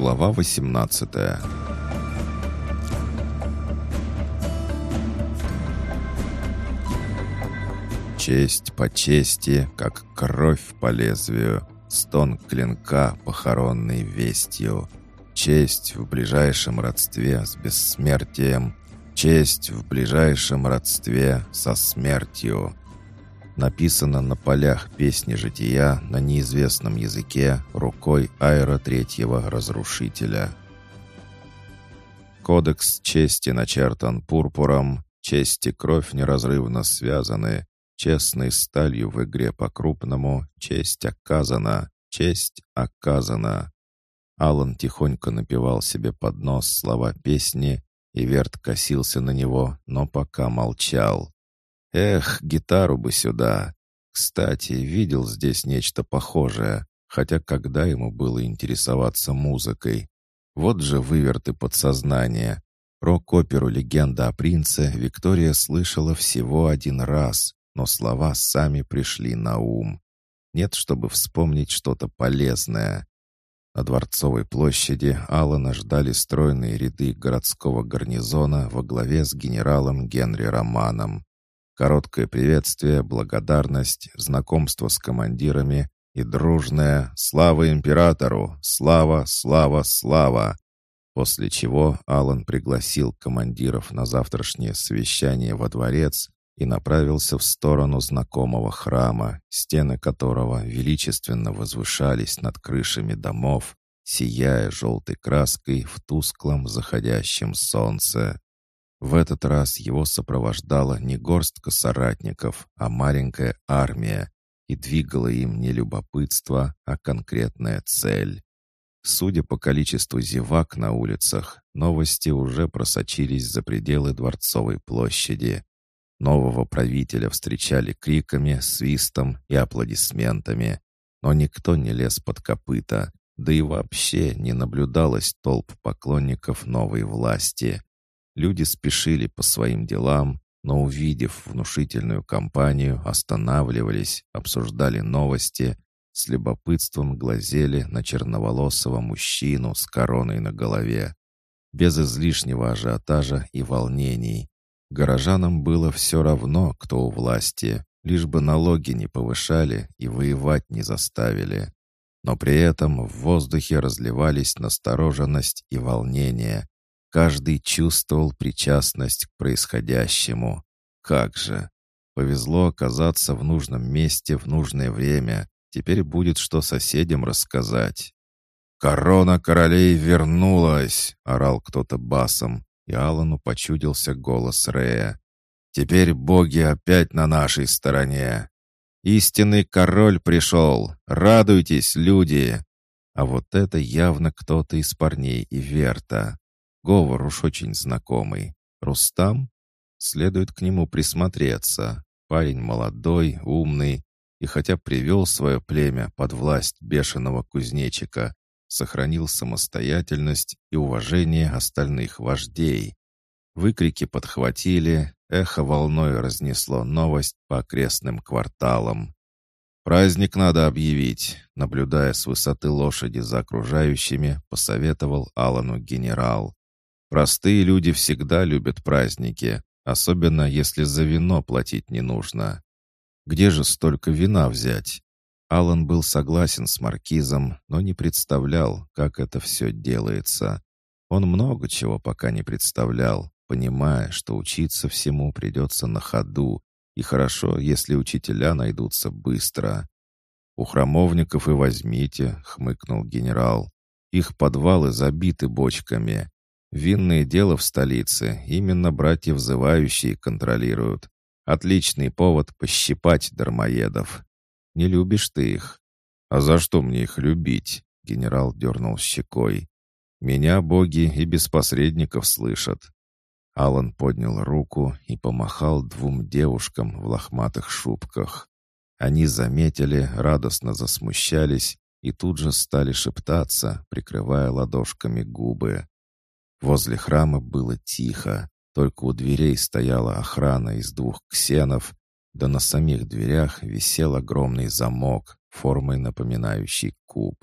Глава 18 Честь по чести, как кровь по лезвию, стон клинка, похоронной вестью. Честь в ближайшем родстве с бессмертием, честь в ближайшем родстве со смертью написано на полях песни жития на неизвестном языке рукой Айра Третьего Разрушителя. Кодекс чести начертан пурпуром, честь и кровь неразрывно связаны, честной сталью в игре по-крупному, честь оказана, честь оказана. Алан тихонько напевал себе под нос слова песни, и Верт косился на него, но пока молчал. Эх, гитару бы сюда. Кстати, видел здесь нечто похожее, хотя когда ему было интересоваться музыкой? Вот же выверты подсознания. Рок-оперу «Легенда о принце» Виктория слышала всего один раз, но слова сами пришли на ум. Нет, чтобы вспомнить что-то полезное. На Дворцовой площади Алана ждали стройные ряды городского гарнизона во главе с генералом Генри Романом. Короткое приветствие, благодарность, знакомство с командирами и дружное «Слава императору! Слава, слава, слава!» После чего Алан пригласил командиров на завтрашнее совещание во дворец и направился в сторону знакомого храма, стены которого величественно возвышались над крышами домов, сияя желтой краской в тусклом заходящем солнце. В этот раз его сопровождала не горстка соратников, а маленькая армия, и двигала им не любопытство, а конкретная цель. Судя по количеству зевак на улицах, новости уже просочились за пределы Дворцовой площади. Нового правителя встречали криками, свистом и аплодисментами, но никто не лез под копыта, да и вообще не наблюдалось толп поклонников новой власти. Люди спешили по своим делам, но, увидев внушительную компанию, останавливались, обсуждали новости, с любопытством глазели на черноволосого мужчину с короной на голове. Без излишнего ажиотажа и волнений. Горожанам было все равно, кто у власти, лишь бы налоги не повышали и воевать не заставили. Но при этом в воздухе разливались настороженность и волнение, Каждый чувствовал причастность к происходящему. Как же! Повезло оказаться в нужном месте в нужное время. Теперь будет что соседям рассказать. «Корона королей вернулась!» — орал кто-то басом, и Алану почудился голос Рея. «Теперь боги опять на нашей стороне! Истинный король пришел! Радуйтесь, люди!» А вот это явно кто-то из парней и Верта. Говор уж очень знакомый. Рустам? Следует к нему присмотреться. Парень молодой, умный, и хотя привел свое племя под власть бешеного кузнечика, сохранил самостоятельность и уважение остальных вождей. Выкрики подхватили, эхо волной разнесло новость по окрестным кварталам. «Праздник надо объявить», наблюдая с высоты лошади за окружающими, посоветовал Алану генерал. Простые люди всегда любят праздники, особенно если за вино платить не нужно. Где же столько вина взять? Алан был согласен с маркизом, но не представлял, как это все делается. Он много чего пока не представлял, понимая, что учиться всему придется на ходу, и хорошо, если учителя найдутся быстро. «У храмовников и возьмите», — хмыкнул генерал. «Их подвалы забиты бочками. Винное дело в столице именно братья взывающие контролируют. Отличный повод пощипать дармоедов. Не любишь ты их. А за что мне их любить? Генерал дернул щекой. Меня боги и без посредников слышат. Алан поднял руку и помахал двум девушкам в лохматых шубках. Они заметили, радостно засмущались и тут же стали шептаться, прикрывая ладошками губы. Возле храма было тихо, только у дверей стояла охрана из двух ксенов, да на самих дверях висел огромный замок, формой напоминающий куб.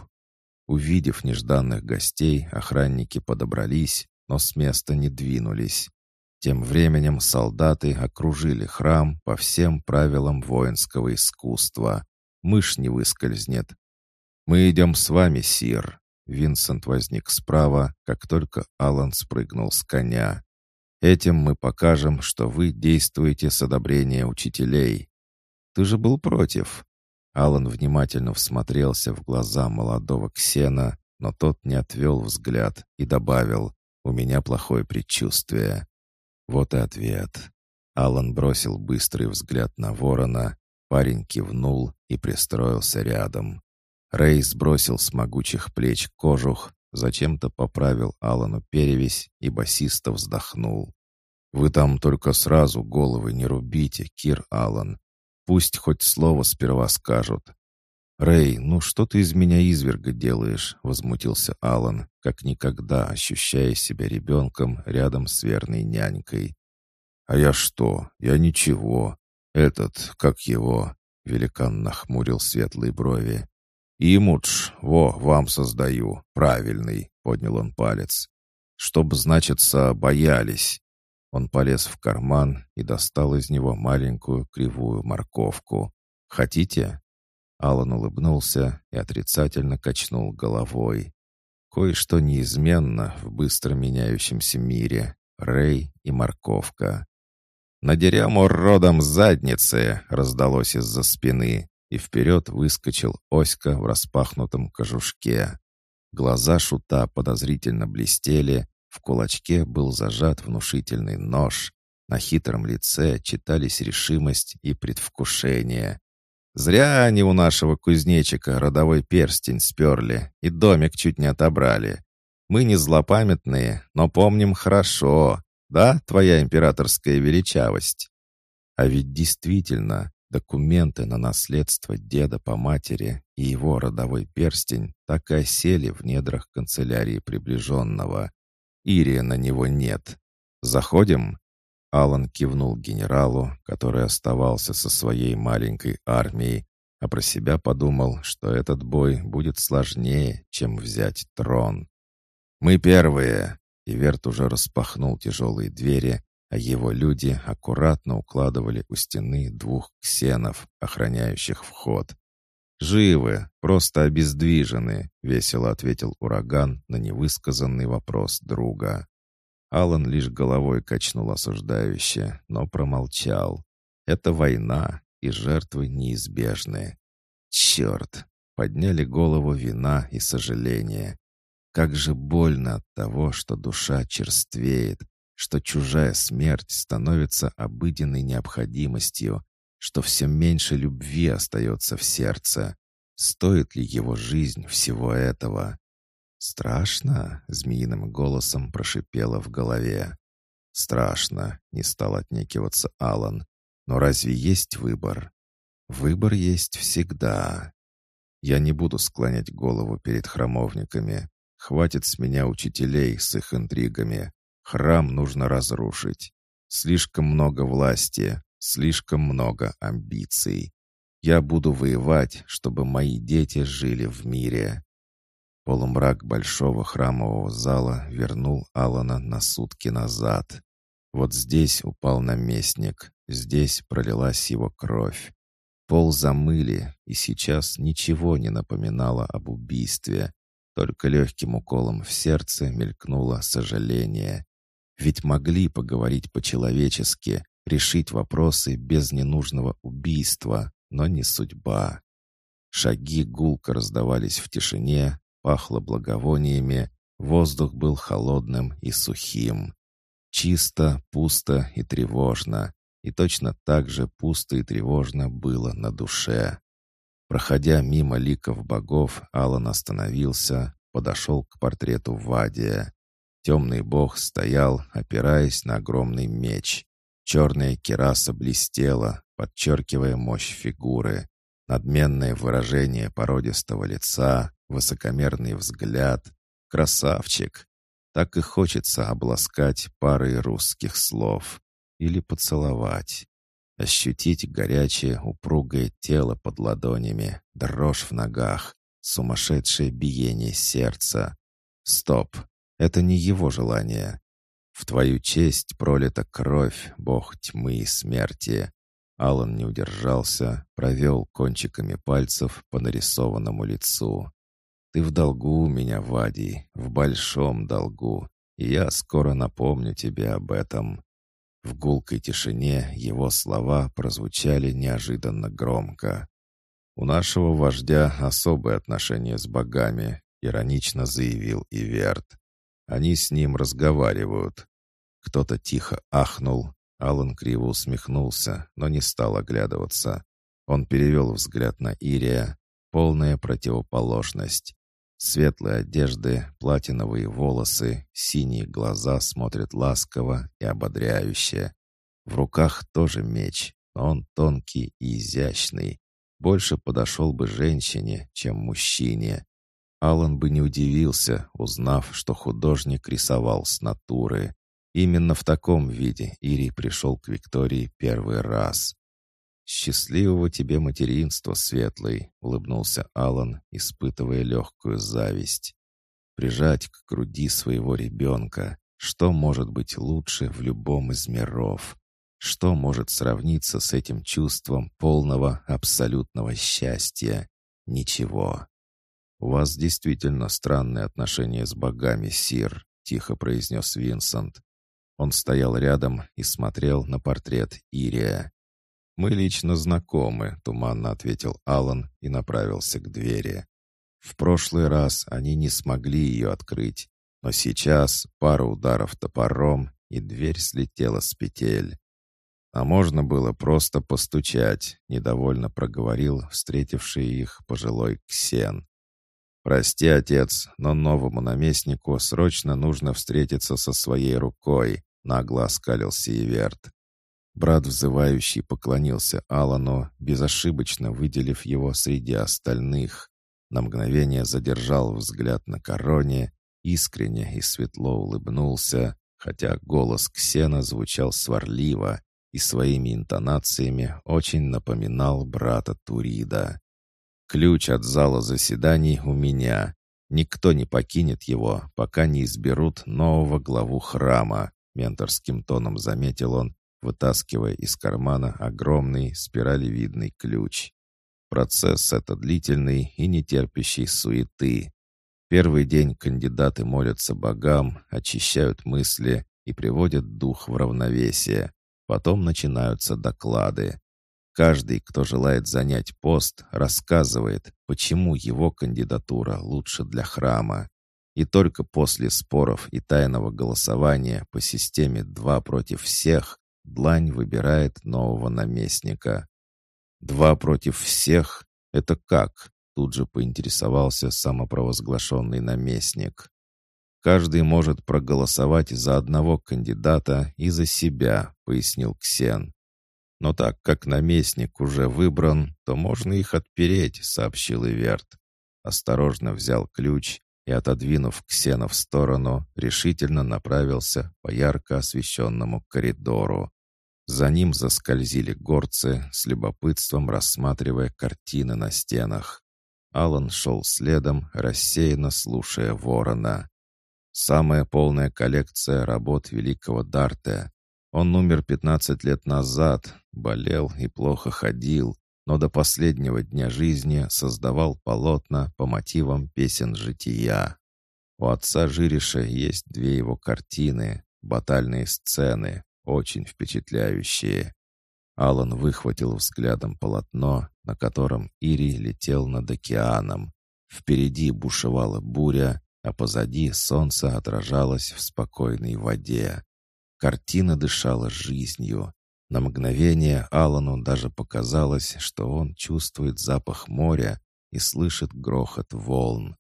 Увидев нежданных гостей, охранники подобрались, но с места не двинулись. Тем временем солдаты окружили храм по всем правилам воинского искусства. Мышь не выскользнет. «Мы идем с вами, сир». Винсент возник справа, как только Алан спрыгнул с коня. «Этим мы покажем, что вы действуете с одобрения учителей». «Ты же был против». Алан внимательно всмотрелся в глаза молодого Ксена, но тот не отвел взгляд и добавил «У меня плохое предчувствие». Вот и ответ. Алан бросил быстрый взгляд на ворона, парень кивнул и пристроился рядом. Рэй сбросил с могучих плеч кожух, зачем-то поправил Алану перевесь и басиста вздохнул. «Вы там только сразу головы не рубите, Кир Алан. Пусть хоть слово сперва скажут». «Рэй, ну что ты из меня изверга делаешь?» — возмутился Алан, как никогда ощущая себя ребенком рядом с верной нянькой. «А я что? Я ничего. Этот, как его?» — великан нахмурил светлые брови. «Имудж, во, вам создаю, правильный», — поднял он палец. «Чтоб, значится, боялись». Он полез в карман и достал из него маленькую кривую морковку. «Хотите?» Алан улыбнулся и отрицательно качнул головой. Кое-что неизменно в быстро меняющемся мире. Рэй и морковка. «Надерем уродом задницы!» — раздалось из-за спины и вперед выскочил Оська в распахнутом кожушке. Глаза шута подозрительно блестели, в кулачке был зажат внушительный нож, на хитром лице читались решимость и предвкушение. Зря они у нашего кузнечика родовой перстень сперли и домик чуть не отобрали. Мы не злопамятные, но помним хорошо, да, твоя императорская величавость? А ведь действительно, Документы на наследство деда по матери и его родовой перстень так и осели в недрах канцелярии приближенного. Ирия на него нет. «Заходим?» Алан кивнул генералу, который оставался со своей маленькой армией, а про себя подумал, что этот бой будет сложнее, чем взять трон. «Мы первые!» И Верт уже распахнул тяжелые двери, а его люди аккуратно укладывали у стены двух ксенов, охраняющих вход. «Живы, просто обездвижены», — весело ответил ураган на невысказанный вопрос друга. Алан лишь головой качнул осуждающе, но промолчал. «Это война, и жертвы неизбежны». «Черт!» — подняли голову вина и сожаления. Как же больно от того, что душа черствеет, что чужая смерть становится обыденной необходимостью, что все меньше любви остается в сердце. Стоит ли его жизнь всего этого? «Страшно?» — змеиным голосом прошипело в голове. «Страшно», — не стал отнекиваться Алан. «Но разве есть выбор?» «Выбор есть всегда. Я не буду склонять голову перед храмовниками. Хватит с меня учителей с их интригами. Храм нужно разрушить. Слишком много власти, слишком много амбиций. Я буду воевать, чтобы мои дети жили в мире. Полумрак большого храмового зала вернул Алана на сутки назад. Вот здесь упал наместник, здесь пролилась его кровь. Пол замыли, и сейчас ничего не напоминало об убийстве. Только легким уколом в сердце мелькнуло сожаление. Ведь могли поговорить по-человечески, решить вопросы без ненужного убийства, но не судьба. Шаги гулко раздавались в тишине, пахло благовониями, воздух был холодным и сухим. Чисто, пусто и тревожно. И точно так же пусто и тревожно было на душе. Проходя мимо ликов богов, Алан остановился, подошел к портрету Вадия. Темный бог стоял, опираясь на огромный меч. Черная кераса блестела, подчеркивая мощь фигуры. Надменное выражение породистого лица, высокомерный взгляд. Красавчик! Так и хочется обласкать парой русских слов. Или поцеловать. Ощутить горячее, упругое тело под ладонями, дрожь в ногах, сумасшедшее биение сердца. Стоп, это не его желание. В твою честь пролита кровь, бог тьмы и смерти. Алан не удержался, провел кончиками пальцев по нарисованному лицу. «Ты в долгу у меня, Вадий, в большом долгу, и я скоро напомню тебе об этом». В гулкой тишине его слова прозвучали неожиданно громко. «У нашего вождя особые отношения с богами», — иронично заявил Иверт. «Они с ним разговаривают». Кто-то тихо ахнул, Алан криво усмехнулся, но не стал оглядываться. Он перевел взгляд на Ирия. Полная противоположность. Светлые одежды, платиновые волосы, синие глаза смотрят ласково и ободряюще. В руках тоже меч, но он тонкий и изящный. Больше подошел бы женщине, чем мужчине. Алан бы не удивился, узнав, что художник рисовал с натуры. Именно в таком виде Ирий пришел к Виктории первый раз. «Счастливого тебе материнства, Светлый!» — улыбнулся Алан, испытывая легкую зависть. «Прижать к груди своего ребенка. Что может быть лучше в любом из миров? Что может сравниться с этим чувством полного абсолютного счастья? Ничего. «У вас действительно странные отношения с богами, Сир», — тихо произнес Винсент. Он стоял рядом и смотрел на портрет Ирия. «Мы лично знакомы», — туманно ответил Алан и направился к двери. В прошлый раз они не смогли ее открыть, но сейчас пара ударов топором, и дверь слетела с петель. «А можно было просто постучать», — недовольно проговорил встретивший их пожилой Ксен. «Прости, отец, но новому наместнику срочно нужно встретиться со своей рукой нагло оскалился Иверт. Брат взывающий поклонился Алану, безошибочно выделив его среди остальных. На мгновение задержал взгляд на короне, искренне и светло улыбнулся, хотя голос Ксена звучал сварливо и своими интонациями очень напоминал брата Турида. «Ключ от зала заседаний у меня. Никто не покинет его, пока не изберут нового главу храма. Менторским тоном заметил он, вытаскивая из кармана огромный спиралевидный ключ. Процесс это длительный и не терпящий суеты. Первый день кандидаты молятся богам, очищают мысли и приводят дух в равновесие. Потом начинаются доклады. Каждый, кто желает занять пост, рассказывает, почему его кандидатура лучше для храма. И только после споров и тайного голосования по системе «два против всех» Длань выбирает нового наместника. «Два против всех? Это как?» Тут же поинтересовался самопровозглашенный наместник. «Каждый может проголосовать за одного кандидата и за себя», — пояснил Ксен. «Но так как наместник уже выбран, то можно их отпереть», — сообщил Иверт. Осторожно взял ключ и, отодвинув Ксена в сторону, решительно направился по ярко освещенному коридору. За ним заскользили горцы, с любопытством рассматривая картины на стенах. Алан шел следом, рассеянно слушая ворона. Самая полная коллекция работ великого Дарте. Он умер 15 лет назад, болел и плохо ходил, но до последнего дня жизни создавал полотна по мотивам песен жития. У отца Жириша есть две его картины, батальные сцены, очень впечатляющие. Алан выхватил взглядом полотно, на котором Ири летел над океаном. Впереди бушевала буря, а позади солнце отражалось в спокойной воде. Картина дышала жизнью. На мгновение Алану даже показалось, что он чувствует запах моря и слышит грохот волн.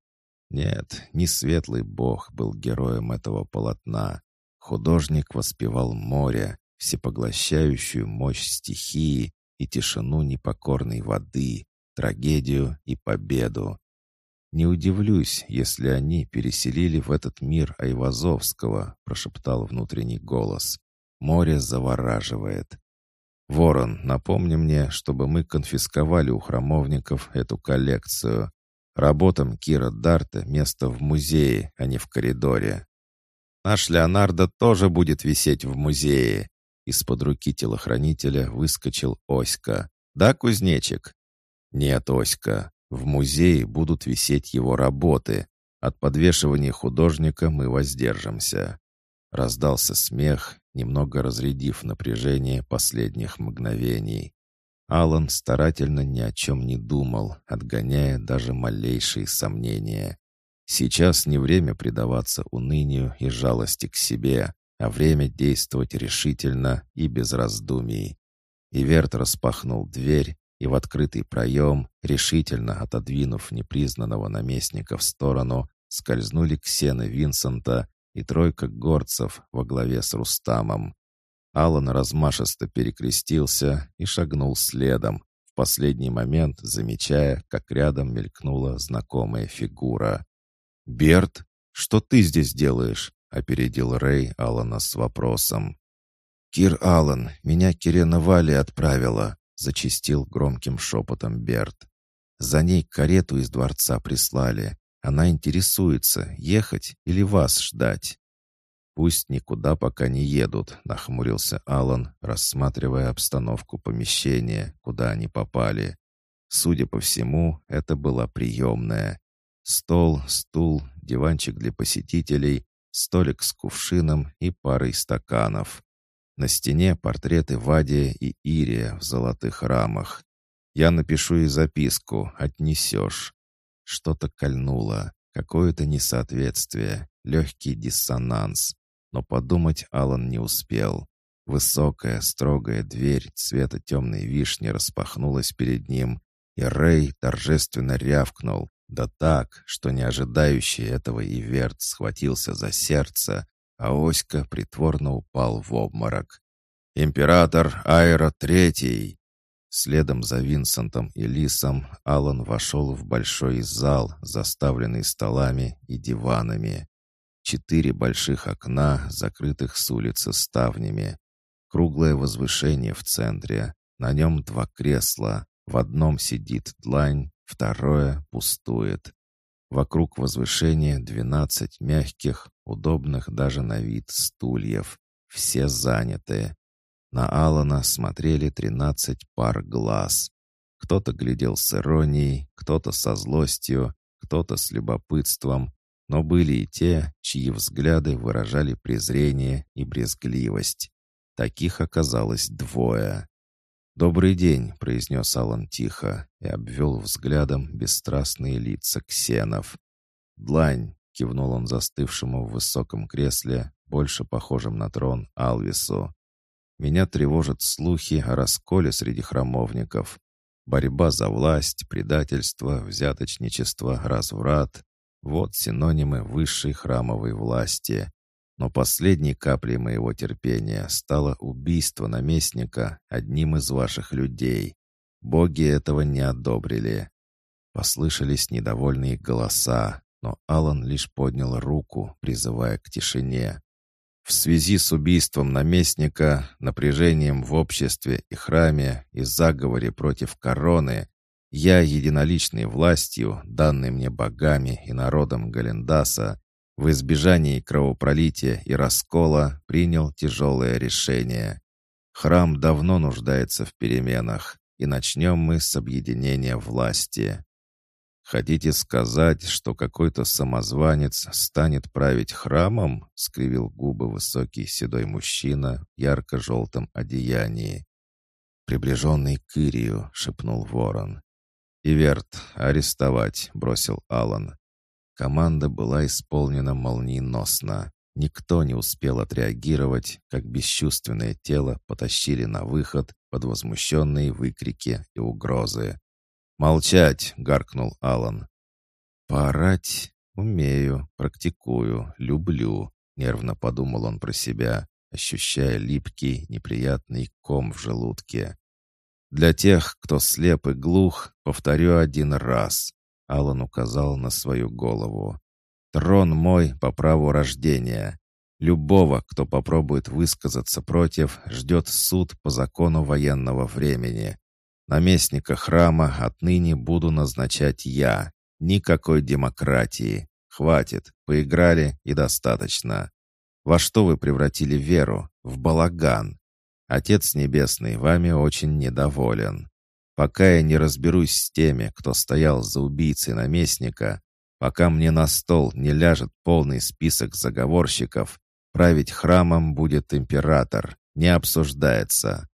Нет, не светлый бог был героем этого полотна. Художник воспевал море, всепоглощающую мощь стихии и тишину непокорной воды, трагедию и победу. «Не удивлюсь, если они переселили в этот мир Айвазовского», прошептал внутренний голос. Море завораживает. «Ворон, напомни мне, чтобы мы конфисковали у храмовников эту коллекцию. Работам Кира Дарта место в музее, а не в коридоре. Наш Леонардо тоже будет висеть в музее. Из-под руки телохранителя выскочил Оська. «Да, кузнечик?» «Нет, Оська. В музее будут висеть его работы. От подвешивания художника мы воздержимся». Раздался смех, немного разрядив напряжение последних мгновений. Алан старательно ни о чем не думал, отгоняя даже малейшие сомнения. Сейчас не время предаваться унынию и жалости к себе, а время действовать решительно и без раздумий. Иверт распахнул дверь, и в открытый проем, решительно отодвинув непризнанного наместника в сторону, скользнули Ксена Винсента и тройка горцев во главе с Рустамом. Алан размашисто перекрестился и шагнул следом, в последний момент замечая, как рядом мелькнула знакомая фигура. «Берт, что ты здесь делаешь?» — опередил Рэй Алана с вопросом. «Кир Аллан, меня Кирена Вали отправила», — зачистил громким шепотом Берт. «За ней карету из дворца прислали. Она интересуется, ехать или вас ждать». «Пусть никуда пока не едут», — нахмурился Алан, рассматривая обстановку помещения, куда они попали. Судя по всему, это была приемная. Стол, стул, диванчик для посетителей, столик с кувшином и парой стаканов. На стене портреты Вадия и Ирия в золотых рамах. Я напишу и записку, отнесешь. Что-то кольнуло, какое-то несоответствие, легкий диссонанс. Но подумать Алан не успел. Высокая, строгая дверь цвета темной вишни распахнулась перед ним, и Рэй торжественно рявкнул, да так, что не ожидающий этого Иверт схватился за сердце, а Оська притворно упал в обморок. «Император Айра Третий!» Следом за Винсентом и Лисом Алан вошел в большой зал, заставленный столами и диванами. Четыре больших окна, закрытых с улицы ставнями. Круглое возвышение в центре. На нем два кресла. В одном сидит длань, второе пустует. Вокруг возвышения двенадцать мягких, удобных даже на вид стульев. Все заняты. На Алана смотрели тринадцать пар глаз. Кто-то глядел с иронией, кто-то со злостью, кто-то с любопытством, но были и те, чьи взгляды выражали презрение и брезгливость. Таких оказалось двое. «Добрый день», — произнес Алан тихо и обвел взглядом бесстрастные лица ксенов. «Длань», — кивнул он застывшему в высоком кресле, больше похожем на трон, Алвису. «Меня тревожат слухи о расколе среди храмовников. Борьба за власть, предательство, взяточничество, разврат. Вот синонимы высшей храмовой власти. Но последней каплей моего терпения стало убийство наместника одним из ваших людей. Боги этого не одобрили. Послышались недовольные голоса, но Алан лишь поднял руку, призывая к тишине. В связи с убийством наместника, напряжением в обществе и храме и заговоре против короны, я единоличной властью, данной мне богами и народом Галендаса, в избежании кровопролития и раскола принял тяжелое решение. Храм давно нуждается в переменах, и начнем мы с объединения власти. «Хотите сказать, что какой-то самозванец станет править храмом?» — скривил губы высокий седой мужчина в ярко-желтом одеянии. «Приближенный к Ирию», — шепнул ворон. «Иверт, арестовать», — бросил Алан. Команда была исполнена молниеносно. Никто не успел отреагировать, как бесчувственное тело потащили на выход под возмущенные выкрики и угрозы. «Молчать!» — гаркнул Алан. «Поорать? Умею, практикую, люблю», — нервно подумал он про себя, ощущая липкий, неприятный ком в желудке. Для тех, кто слеп и глух, повторю один раз. Алан указал на свою голову. Трон мой по праву рождения. Любого, кто попробует высказаться против, ждет суд по закону военного времени. Наместника храма отныне буду назначать я. Никакой демократии. Хватит, поиграли и достаточно. Во что вы превратили веру? В балаган. Отец Небесный вами очень недоволен. Пока я не разберусь с теми, кто стоял за убийцей наместника, пока мне на стол не ляжет полный список заговорщиков, править храмом будет император, не обсуждается.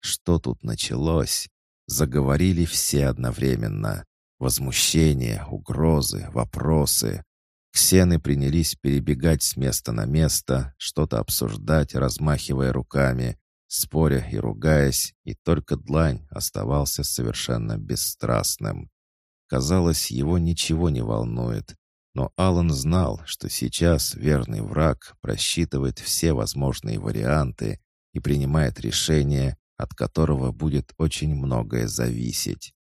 Что тут началось? Заговорили все одновременно. Возмущение, угрозы, вопросы. Ксены принялись перебегать с места на место, что-то обсуждать, размахивая руками, споря и ругаясь, и только Длань оставался совершенно бесстрастным. Казалось, его ничего не волнует, но Алан знал, что сейчас верный враг просчитывает все возможные варианты и принимает решение, от которого будет очень многое зависеть.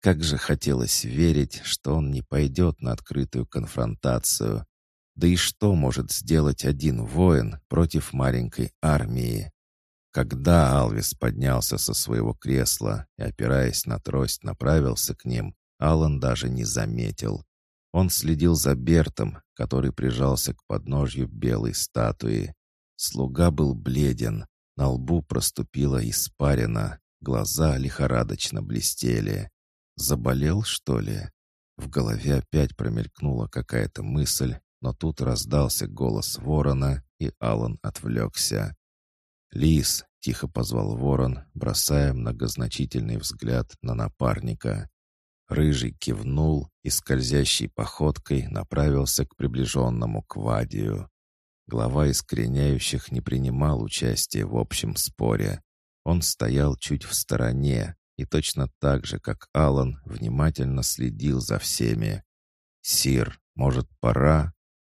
Как же хотелось верить, что он не пойдет на открытую конфронтацию. Да и что может сделать один воин против маленькой армии? Когда Алвис поднялся со своего кресла и, опираясь на трость, направился к ним, Алан даже не заметил. Он следил за Бертом, который прижался к подножью белой статуи. Слуга был бледен, на лбу проступила испарина, глаза лихорадочно блестели. Заболел, что ли? В голове опять промелькнула какая-то мысль, но тут раздался голос ворона, и Алан отвлекся. «Лис!» — тихо позвал ворон, бросая многозначительный взгляд на напарника. Рыжий кивнул и скользящей походкой направился к приближенному квадию. Глава искореняющих не принимал участия в общем споре. Он стоял чуть в стороне и точно так же, как Алан, внимательно следил за всеми. «Сир, может, пора?»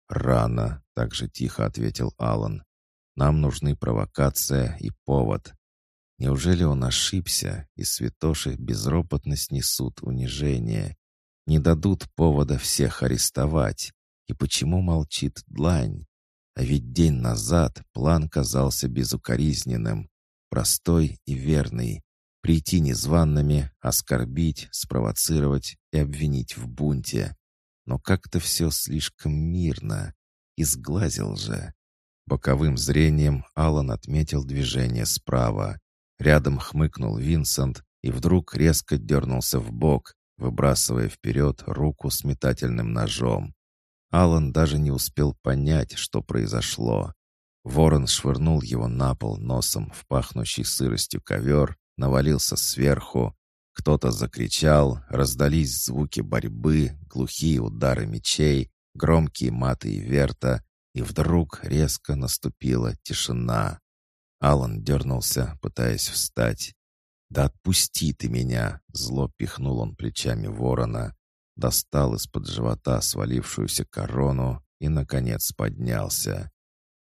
«Рано», — так же тихо ответил Алан. Нам нужны провокация и повод. Неужели он ошибся, и святоши безропотно снесут унижение? Не дадут повода всех арестовать. И почему молчит длань? А ведь день назад план казался безукоризненным, простой и верный. Прийти незваными, оскорбить, спровоцировать и обвинить в бунте. Но как-то все слишком мирно. Изглазил же. Боковым зрением Алан отметил движение справа. Рядом хмыкнул Винсент и вдруг резко дернулся в бок, выбрасывая вперед руку с метательным ножом. Алан даже не успел понять, что произошло. Ворон швырнул его на пол носом в пахнущий сыростью ковер, навалился сверху. Кто-то закричал, раздались звуки борьбы, глухие удары мечей, громкие маты и верта, и вдруг резко наступила тишина. Алан дернулся, пытаясь встать. «Да отпусти ты меня!» — зло пихнул он плечами ворона, достал из-под живота свалившуюся корону и, наконец, поднялся.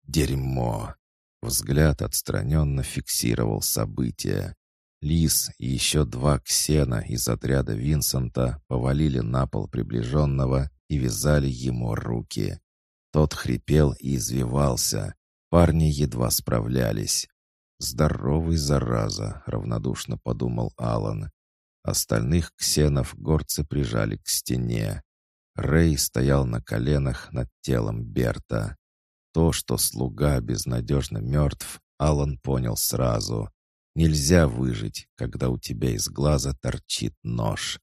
«Дерьмо!» Взгляд отстраненно фиксировал события. Лис и еще два ксена из отряда Винсента повалили на пол приближенного и вязали ему руки. Тот хрипел и извивался. Парни едва справлялись. «Здоровый, зараза!» — равнодушно подумал Алан. Остальных ксенов горцы прижали к стене. Рэй стоял на коленах над телом Берта. То, что слуга безнадежно мертв, Алан понял сразу. Нельзя выжить, когда у тебя из глаза торчит нож.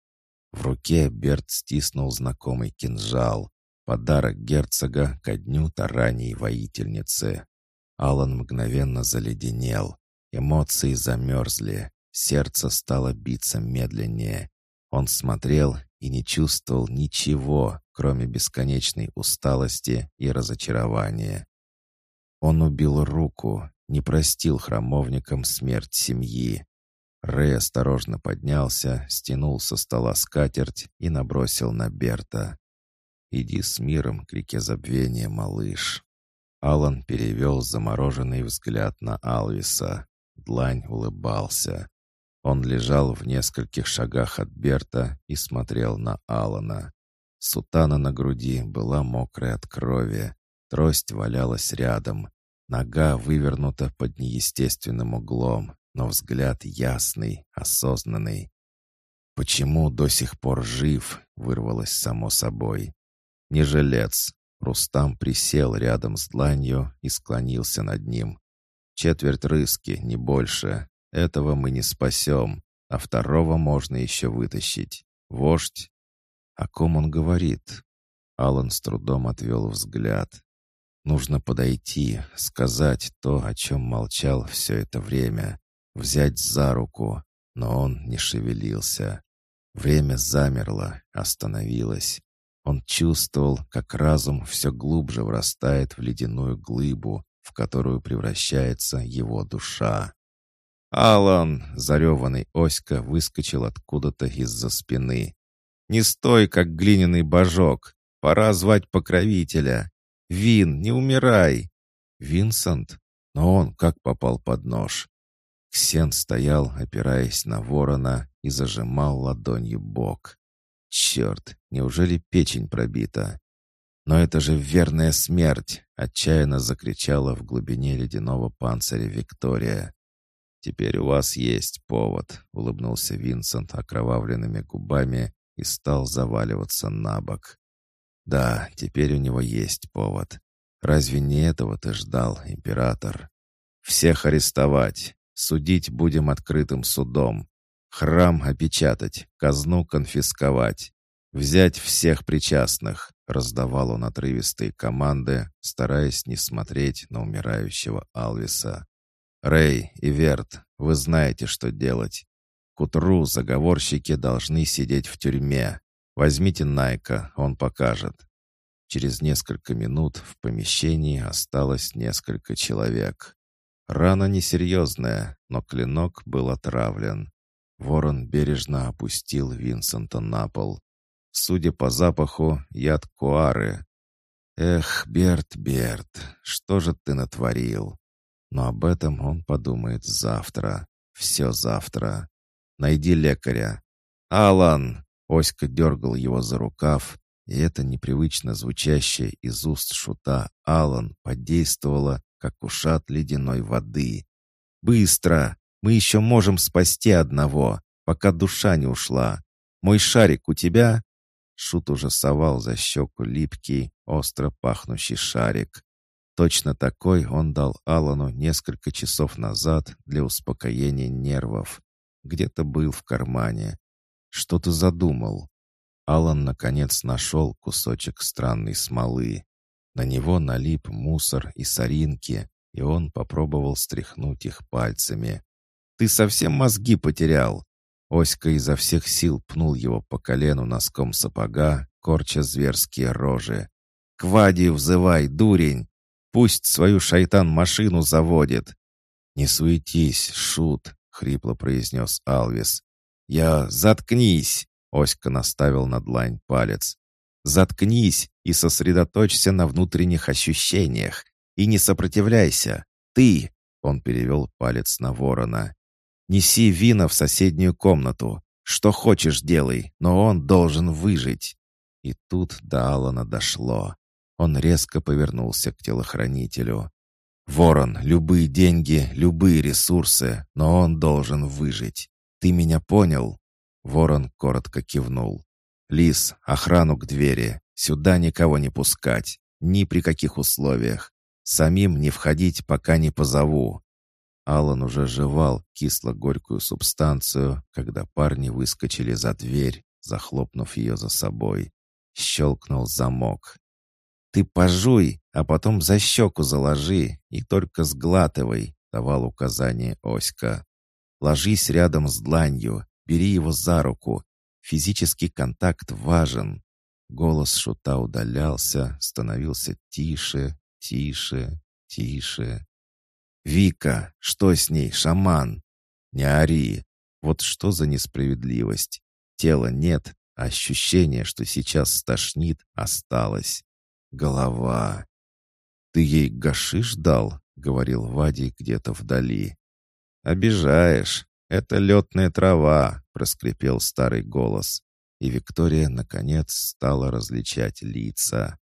В руке Берт стиснул знакомый кинжал. Подарок герцога ко дню тараней воительницы. Алан мгновенно заледенел. Эмоции замерзли. Сердце стало биться медленнее. Он смотрел и не чувствовал ничего, кроме бесконечной усталости и разочарования. Он убил руку, не простил храмовникам смерть семьи. Рэй осторожно поднялся, стянул со стола скатерть и набросил на Берта. «Иди с миром к реке забвения, малыш». Алан перевел замороженный взгляд на Алвиса. Длань улыбался. Он лежал в нескольких шагах от Берта и смотрел на Алана. Сутана на груди была мокрая от крови. Трость валялась рядом. Нога вывернута под неестественным углом, но взгляд ясный, осознанный. Почему до сих пор жив, вырвалось само собой. «Не жилец!» Рустам присел рядом с дланью и склонился над ним. «Четверть рыски, не больше. Этого мы не спасем, а второго можно еще вытащить. Вождь?» «О ком он говорит?» Алан с трудом отвел взгляд. «Нужно подойти, сказать то, о чем молчал все это время, взять за руку, но он не шевелился. Время замерло, остановилось. Он чувствовал, как разум все глубже врастает в ледяную глыбу, в которую превращается его душа. «Алан!» — зареванный Оська выскочил откуда-то из-за спины. «Не стой, как глиняный божок! Пора звать покровителя! Вин, не умирай!» «Винсент? Но он как попал под нож?» Ксен стоял, опираясь на ворона, и зажимал ладонью бок. Черт, неужели печень пробита? Но это же верная смерть! Отчаянно закричала в глубине ледяного панциря Виктория. «Теперь у вас есть повод», — улыбнулся Винсент окровавленными губами и стал заваливаться на бок. «Да, теперь у него есть повод. Разве не этого ты ждал, император? Всех арестовать, судить будем открытым судом, Храм опечатать, казну конфисковать, взять всех причастных, раздавал он отрывистые команды, стараясь не смотреть на умирающего Алвиса. «Рэй и Верт, вы знаете, что делать. К утру заговорщики должны сидеть в тюрьме. Возьмите Найка, он покажет». Через несколько минут в помещении осталось несколько человек. Рана несерьезная, но клинок был отравлен. Ворон бережно опустил Винсента на пол. Судя по запаху, яд куары. Эх, Берт, Берт, что же ты натворил? Но об этом он подумает завтра. Все завтра. Найди лекаря. Алан! Оська дергал его за рукав, и это непривычно звучащее из уст шута Алан подействовало, как ушат ледяной воды. «Быстро! Мы еще можем спасти одного, пока душа не ушла. Мой шарик у тебя?» Шут уже совал за щеку липкий, остро пахнущий шарик. Точно такой он дал Алану несколько часов назад для успокоения нервов. Где-то был в кармане. Что ты задумал? Алан наконец нашел кусочек странной смолы. На него налип мусор и соринки, и он попробовал стряхнуть их пальцами. Ты совсем мозги потерял!» Оська изо всех сил пнул его по колену носком сапога, корча зверские рожи. «К Ваде взывай, дурень! Пусть свою шайтан-машину заводит!» «Не суетись, шут!» — хрипло произнес Алвис. «Я... Заткнись!» — Оська наставил на длань палец. «Заткнись и сосредоточься на внутренних ощущениях. И не сопротивляйся. Ты...» — он перевел палец на ворона. Неси вина в соседнюю комнату. Что хочешь делай, но он должен выжить». И тут до Алана дошло. Он резко повернулся к телохранителю. «Ворон, любые деньги, любые ресурсы, но он должен выжить. Ты меня понял?» Ворон коротко кивнул. «Лис, охрану к двери. Сюда никого не пускать. Ни при каких условиях. Самим не входить, пока не позову. Алан уже жевал кисло-горькую субстанцию, когда парни выскочили за дверь, захлопнув ее за собой. Щелкнул замок. «Ты пожуй, а потом за щеку заложи и только сглатывай», — давал указание Оська. «Ложись рядом с дланью, бери его за руку. Физический контакт важен». Голос шута удалялся, становился тише, тише, тише. «Вика, что с ней, шаман?» «Не ори. Вот что за несправедливость. Тела нет, а ощущение, что сейчас стошнит, осталось. Голова. «Ты ей гашиш дал?» — говорил Вадий где-то вдали. «Обижаешь. Это летная трава», — проскрипел старый голос. И Виктория, наконец, стала различать лица.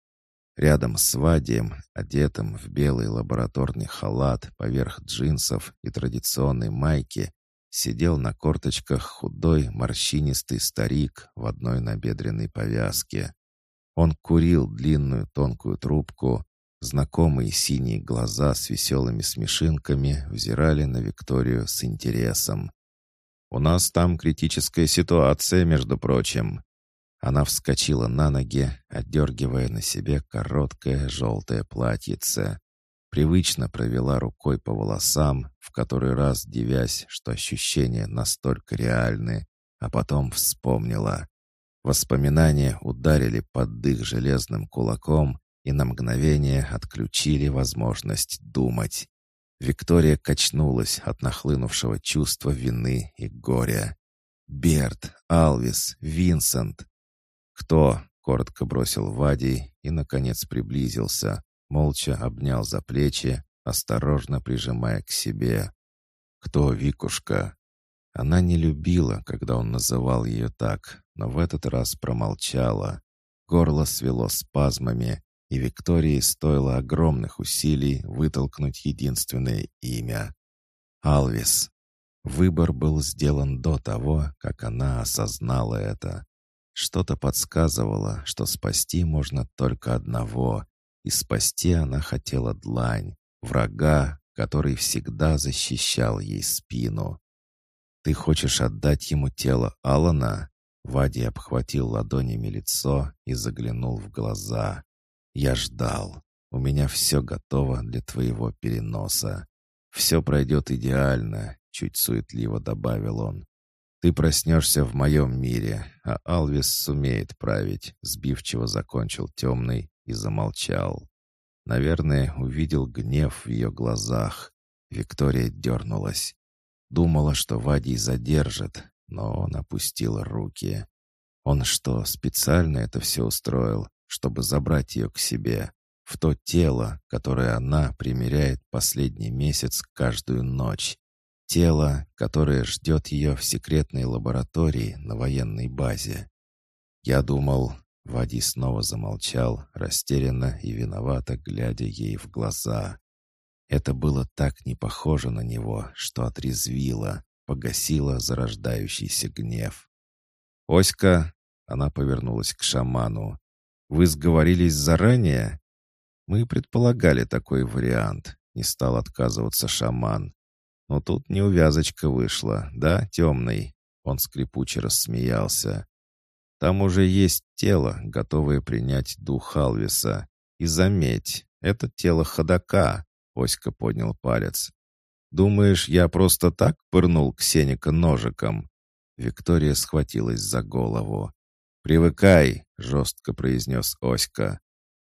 Рядом с Вадием, одетым в белый лабораторный халат поверх джинсов и традиционной майки, сидел на корточках худой, морщинистый старик в одной набедренной повязке. Он курил длинную тонкую трубку, знакомые синие глаза с веселыми смешинками взирали на Викторию с интересом. «У нас там критическая ситуация, между прочим». Она вскочила на ноги, отдергивая на себе короткое желтое платьице. Привычно провела рукой по волосам, в который раз дивясь, что ощущения настолько реальны, а потом вспомнила. Воспоминания ударили под дых железным кулаком и на мгновение отключили возможность думать. Виктория качнулась от нахлынувшего чувства вины и горя. «Берт, Алвис, Винсент!» «Кто?» — коротко бросил Вадий и, наконец, приблизился, молча обнял за плечи, осторожно прижимая к себе. «Кто Викушка?» Она не любила, когда он называл ее так, но в этот раз промолчала. Горло свело спазмами, и Виктории стоило огромных усилий вытолкнуть единственное имя — Алвис. Выбор был сделан до того, как она осознала это. Что-то подсказывало, что спасти можно только одного, и спасти она хотела длань, врага, который всегда защищал ей спину. «Ты хочешь отдать ему тело Алана?» Вади обхватил ладонями лицо и заглянул в глаза. Я ждал. У меня все готово для твоего переноса. Все пройдет идеально, чуть суетливо добавил он. Ты проснешься в моем мире, а Алвис сумеет править, сбивчиво закончил темный и замолчал. Наверное, увидел гнев в ее глазах. Виктория дернулась. Думала, что Вадий задержит, но он опустил руки. Он что, специально это все устроил, чтобы забрать ее к себе, в то тело, которое она примеряет последний месяц каждую ночь. Тело, которое ждет ее в секретной лаборатории на военной базе. Я думал, Вади снова замолчал, растерянно и виновато глядя ей в глаза. Это было так не похоже на него, что отрезвило, погасило зарождающийся гнев. «Оська!» — она повернулась к шаману. Вы сговорились заранее? Мы предполагали такой вариант, не стал отказываться шаман. Но тут неувязочка вышла, да, темный? Он скрипуче рассмеялся. Там уже есть тело, готовое принять дух Алвиса. И заметь, это тело ходока, Оська поднял палец. «Думаешь, я просто так пырнул Ксеника ножиком?» Виктория схватилась за голову. «Привыкай», — жестко произнес Оська.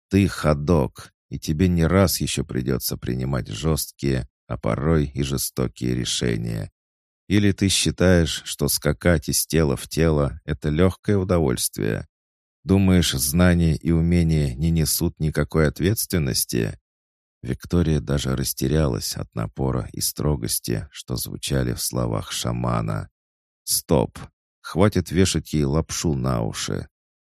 «Ты ходок, и тебе не раз еще придется принимать жесткие, а порой и жестокие решения. Или ты считаешь, что скакать из тела в тело — это легкое удовольствие? Думаешь, знания и умения не несут никакой ответственности?» Виктория даже растерялась от напора и строгости, что звучали в словах шамана. «Стоп! Хватит вешать ей лапшу на уши.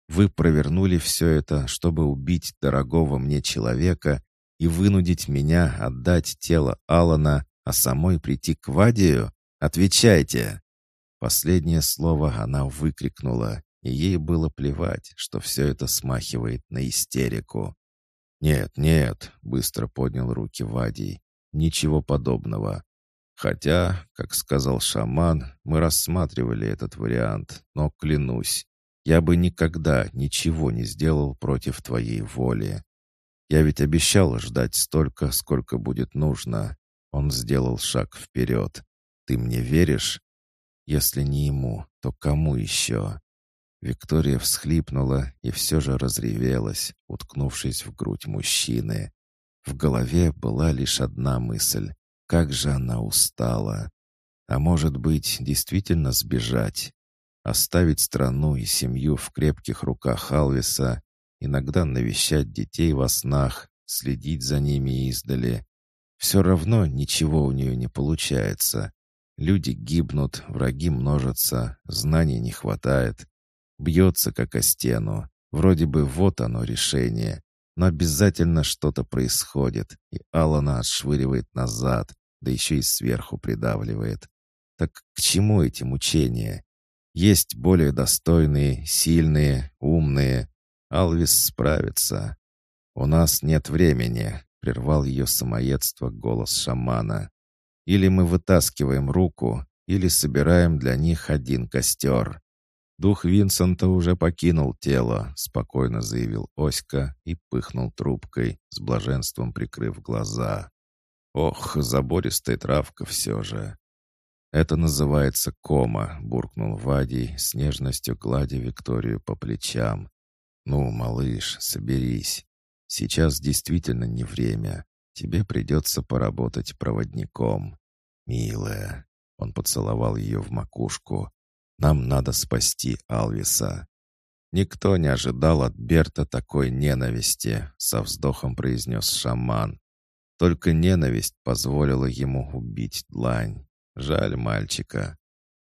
Вы провернули все это, чтобы убить дорогого мне человека и вынудить меня отдать тело Алана, а самой прийти к Вадию? Отвечайте!» Последнее слово она выкрикнула, и ей было плевать, что все это смахивает на истерику. «Нет, нет», — быстро поднял руки Вадий, — «ничего подобного. Хотя, как сказал шаман, мы рассматривали этот вариант, но клянусь, я бы никогда ничего не сделал против твоей воли. Я ведь обещал ждать столько, сколько будет нужно. Он сделал шаг вперед. Ты мне веришь? Если не ему, то кому еще? Виктория всхлипнула и все же разревелась, уткнувшись в грудь мужчины. В голове была лишь одна мысль как же она устала. А может быть, действительно сбежать? Оставить страну и семью в крепких руках Алвиса, иногда навещать детей во снах, следить за ними издали. Все равно ничего у нее не получается. Люди гибнут, враги множатся, знаний не хватает. Бьется, как о стену. Вроде бы вот оно решение но обязательно что-то происходит, и Алана отшвыривает назад, да еще и сверху придавливает. Так к чему эти мучения? Есть более достойные, сильные, умные. Алвис справится. У нас нет времени, прервал ее самоедство голос шамана. Или мы вытаскиваем руку, или собираем для них один костер. Дух Винсента уже покинул тело, спокойно заявил Оська и пыхнул трубкой, с блаженством прикрыв глаза. Ох, забористая травка все же. «Это называется кома», — буркнул Вадий, с нежностью гладя Викторию по плечам. «Ну, малыш, соберись. Сейчас действительно не время. Тебе придется поработать проводником. Милая». Он поцеловал ее в макушку. «Нам надо спасти Алвиса». «Никто не ожидал от Берта такой ненависти», — со вздохом произнес шаман. Только ненависть позволила ему убить длань. Жаль мальчика.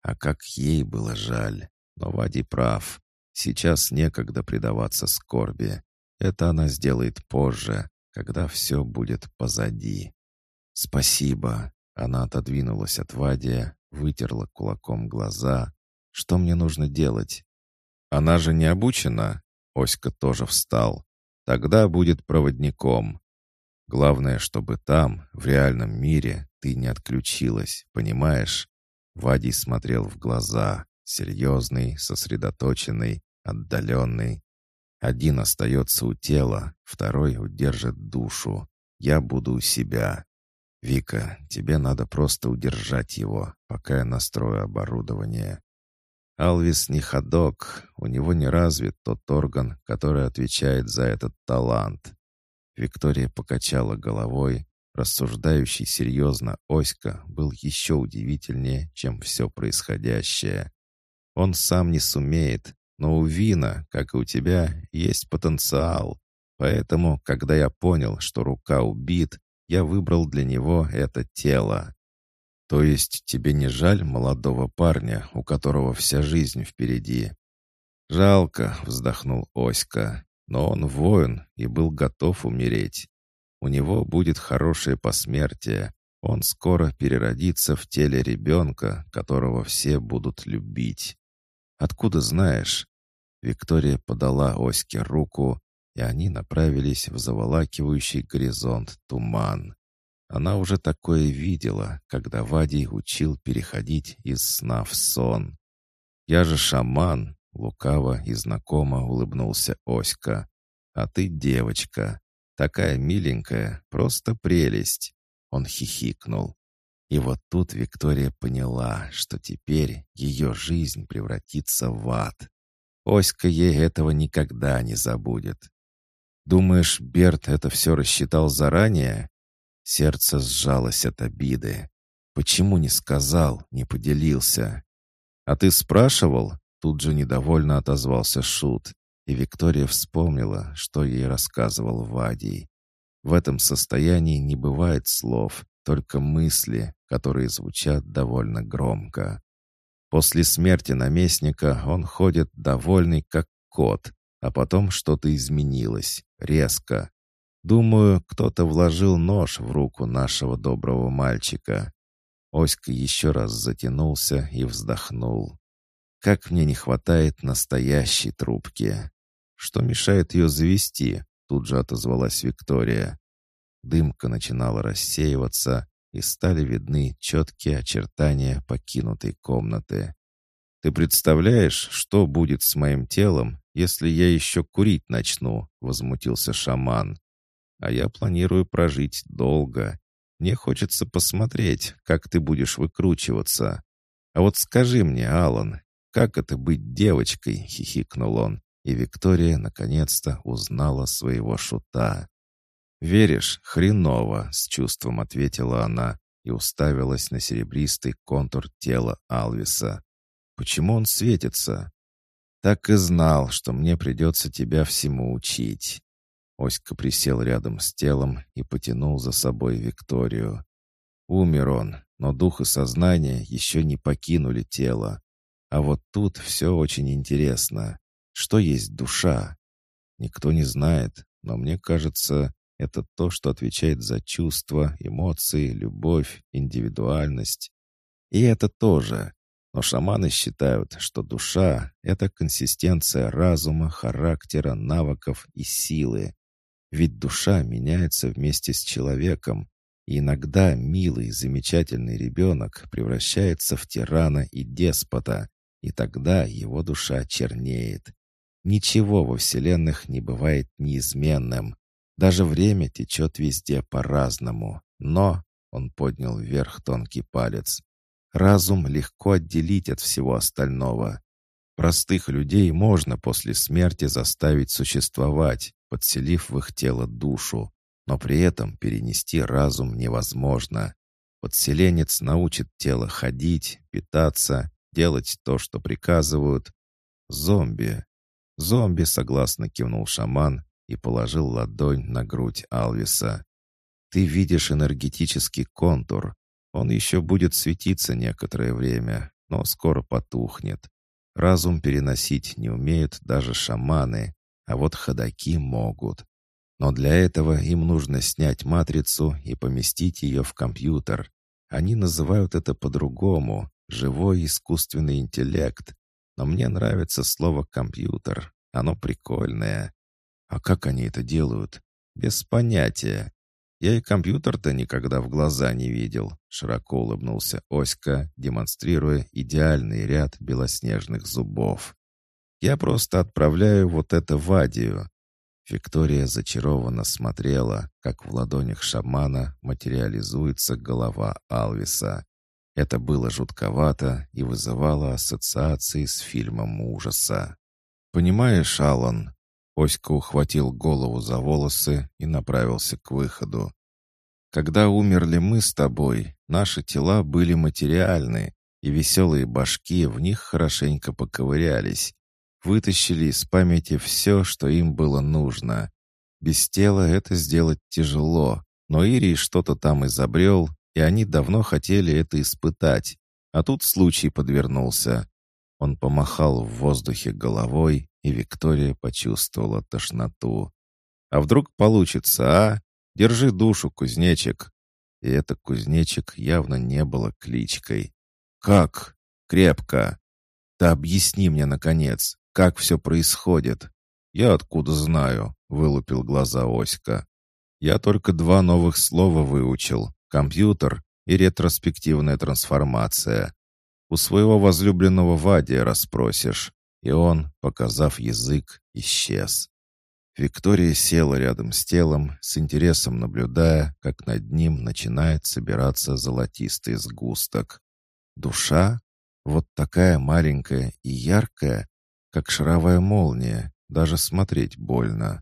А как ей было жаль. Но Вади прав. Сейчас некогда предаваться скорби. Это она сделает позже, когда все будет позади. «Спасибо». Она отодвинулась от Вадия, вытерла кулаком глаза. «Что мне нужно делать?» «Она же не обучена». Оська тоже встал. «Тогда будет проводником. Главное, чтобы там, в реальном мире, ты не отключилась, понимаешь?» Вадий смотрел в глаза, серьезный, сосредоточенный, отдаленный. Один остается у тела, второй удержит душу. Я буду у себя. Вика, тебе надо просто удержать его, пока я настрою оборудование. Алвис не ходок, у него не развит тот орган, который отвечает за этот талант. Виктория покачала головой. Рассуждающий серьезно Оська был еще удивительнее, чем все происходящее. Он сам не сумеет, но у Вина, как и у тебя, есть потенциал. Поэтому, когда я понял, что рука убит, я выбрал для него это тело. То есть тебе не жаль молодого парня, у которого вся жизнь впереди? Жалко, вздохнул Оська. Но он воин и был готов умереть. У него будет хорошее посмертие. Он скоро переродится в теле ребенка, которого все будут любить. Откуда знаешь? Виктория подала Оське руку, и они направились в заволакивающий горизонт туман. Она уже такое видела, когда Вадий учил переходить из сна в сон. «Я же шаман, Лукаво и знакомо улыбнулся Оська. «А ты девочка. Такая миленькая, просто прелесть». Он хихикнул. И вот тут Виктория поняла, что теперь ее жизнь превратится в ад. Оська ей этого никогда не забудет. «Думаешь, Берт это все рассчитал заранее?» Сердце сжалось от обиды. «Почему не сказал, не поделился?» «А ты спрашивал?» Тут же недовольно отозвался Шут, и Виктория вспомнила, что ей рассказывал Вадий. В этом состоянии не бывает слов, только мысли, которые звучат довольно громко. После смерти наместника он ходит довольный, как кот, а потом что-то изменилось, резко. Думаю, кто-то вложил нож в руку нашего доброго мальчика. Оська еще раз затянулся и вздохнул. Как мне не хватает настоящей трубки. Что мешает ее завести? Тут же отозвалась Виктория. Дымка начинала рассеиваться, и стали видны четкие очертания покинутой комнаты. «Ты представляешь, что будет с моим телом, если я еще курить начну?» — возмутился шаман. «А я планирую прожить долго. Мне хочется посмотреть, как ты будешь выкручиваться. А вот скажи мне, Алан, «Как это быть девочкой?» — хихикнул он, и Виктория наконец-то узнала своего шута. «Веришь? Хреново!» — с чувством ответила она и уставилась на серебристый контур тела Алвиса. «Почему он светится?» «Так и знал, что мне придется тебя всему учить». Оська присел рядом с телом и потянул за собой Викторию. Умер он, но дух и сознание еще не покинули тело. А вот тут все очень интересно. Что есть душа? Никто не знает, но мне кажется, это то, что отвечает за чувства, эмоции, любовь, индивидуальность. И это тоже. Но шаманы считают, что душа — это консистенция разума, характера, навыков и силы. Ведь душа меняется вместе с человеком, и иногда милый, замечательный ребенок превращается в тирана и деспота, и тогда его душа чернеет. Ничего во вселенных не бывает неизменным. Даже время течет везде по-разному. Но, — он поднял вверх тонкий палец, — разум легко отделить от всего остального. Простых людей можно после смерти заставить существовать, подселив в их тело душу но при этом перенести разум невозможно. Подселенец научит тело ходить, питаться, делать то, что приказывают. Зомби. Зомби, согласно кивнул шаман и положил ладонь на грудь Алвиса. Ты видишь энергетический контур. Он еще будет светиться некоторое время, но скоро потухнет. Разум переносить не умеют даже шаманы, а вот ходаки могут. Но для этого им нужно снять матрицу и поместить ее в компьютер. Они называют это по-другому — живой искусственный интеллект. Но мне нравится слово «компьютер». Оно прикольное. А как они это делают? Без понятия. Я и компьютер-то никогда в глаза не видел. Широко улыбнулся Оська, демонстрируя идеальный ряд белоснежных зубов. Я просто отправляю вот это в Адию. Виктория зачарованно смотрела, как в ладонях шамана материализуется голова Алвиса. Это было жутковато и вызывало ассоциации с фильмом ужаса. «Понимаешь, Алан?» Оська ухватил голову за волосы и направился к выходу. «Когда умерли мы с тобой, наши тела были материальны, и веселые башки в них хорошенько поковырялись, вытащили из памяти все, что им было нужно. Без тела это сделать тяжело, но Ирий что-то там изобрел, и они давно хотели это испытать. А тут случай подвернулся. Он помахал в воздухе головой, и Виктория почувствовала тошноту. «А вдруг получится, а? Держи душу, кузнечик!» И это кузнечик явно не было кличкой. «Как? Крепко!» «Да объясни мне, наконец, как все происходит. Я откуда знаю, вылупил глаза Оська. Я только два новых слова выучил. Компьютер и ретроспективная трансформация. У своего возлюбленного Вадия расспросишь. И он, показав язык, исчез. Виктория села рядом с телом, с интересом наблюдая, как над ним начинает собираться золотистый сгусток. Душа? Вот такая маленькая и яркая, как шаровая молния, даже смотреть больно.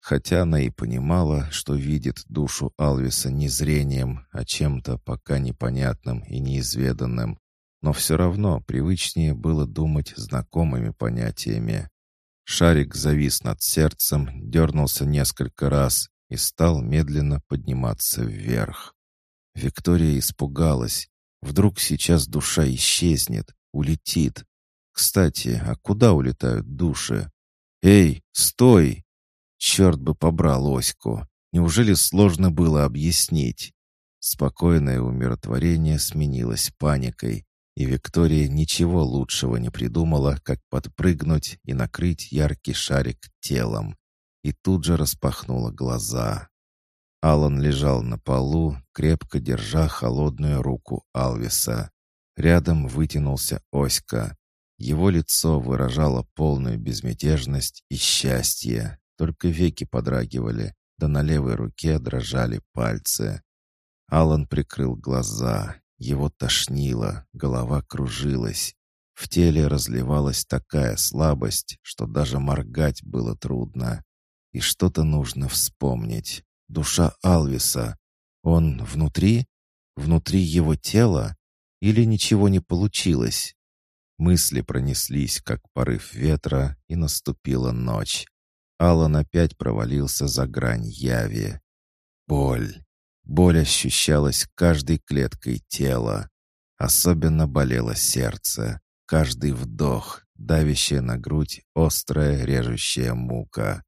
Хотя она и понимала, что видит душу Алвиса не зрением, а чем-то пока непонятным и неизведанным, но все равно привычнее было думать знакомыми понятиями. Шарик завис над сердцем, дернулся несколько раз и стал медленно подниматься вверх. Виктория испугалась. Вдруг сейчас душа исчезнет, улетит, кстати, а куда улетают души? Эй, стой! Черт бы побрал Оську. Неужели сложно было объяснить? Спокойное умиротворение сменилось паникой, и Виктория ничего лучшего не придумала, как подпрыгнуть и накрыть яркий шарик телом. И тут же распахнула глаза. Алан лежал на полу, крепко держа холодную руку Алвиса. Рядом вытянулся Оська. Его лицо выражало полную безмятежность и счастье. Только веки подрагивали, да на левой руке дрожали пальцы. Алан прикрыл глаза. Его тошнило, голова кружилась. В теле разливалась такая слабость, что даже моргать было трудно. И что-то нужно вспомнить. Душа Алвиса. Он внутри? Внутри его тела? Или ничего не получилось? Мысли пронеслись, как порыв ветра, и наступила ночь. Алан опять провалился за грань яви. Боль. Боль ощущалась каждой клеткой тела. Особенно болело сердце. Каждый вдох, давящая на грудь острая режущая мука.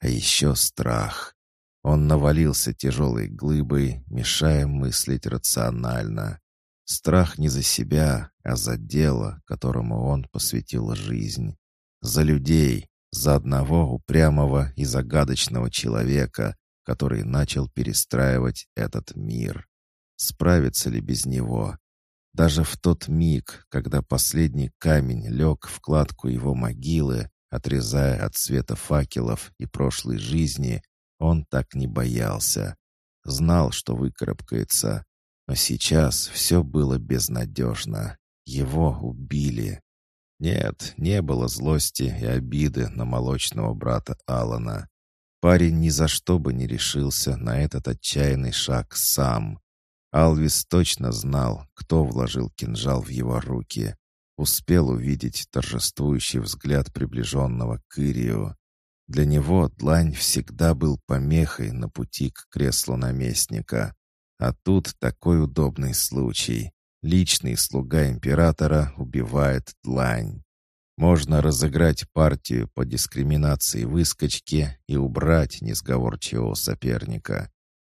А еще страх. Он навалился тяжелой глыбой, мешая мыслить рационально. Страх не за себя, а за дело, которому он посвятил жизнь. За людей, за одного упрямого и загадочного человека, который начал перестраивать этот мир. Справится ли без него? Даже в тот миг, когда последний камень лег в кладку его могилы, отрезая от света факелов и прошлой жизни, он так не боялся. Знал, что выкарабкается. Но сейчас все было безнадежно. Его убили. Нет, не было злости и обиды на молочного брата Алана. Парень ни за что бы не решился на этот отчаянный шаг сам. Алвис точно знал, кто вложил кинжал в его руки. Успел увидеть торжествующий взгляд приближенного к Ирию. Для него длань всегда был помехой на пути к креслу наместника. А тут такой удобный случай. Личный слуга императора убивает длань. Можно разыграть партию по дискриминации выскочки и убрать несговорчивого соперника.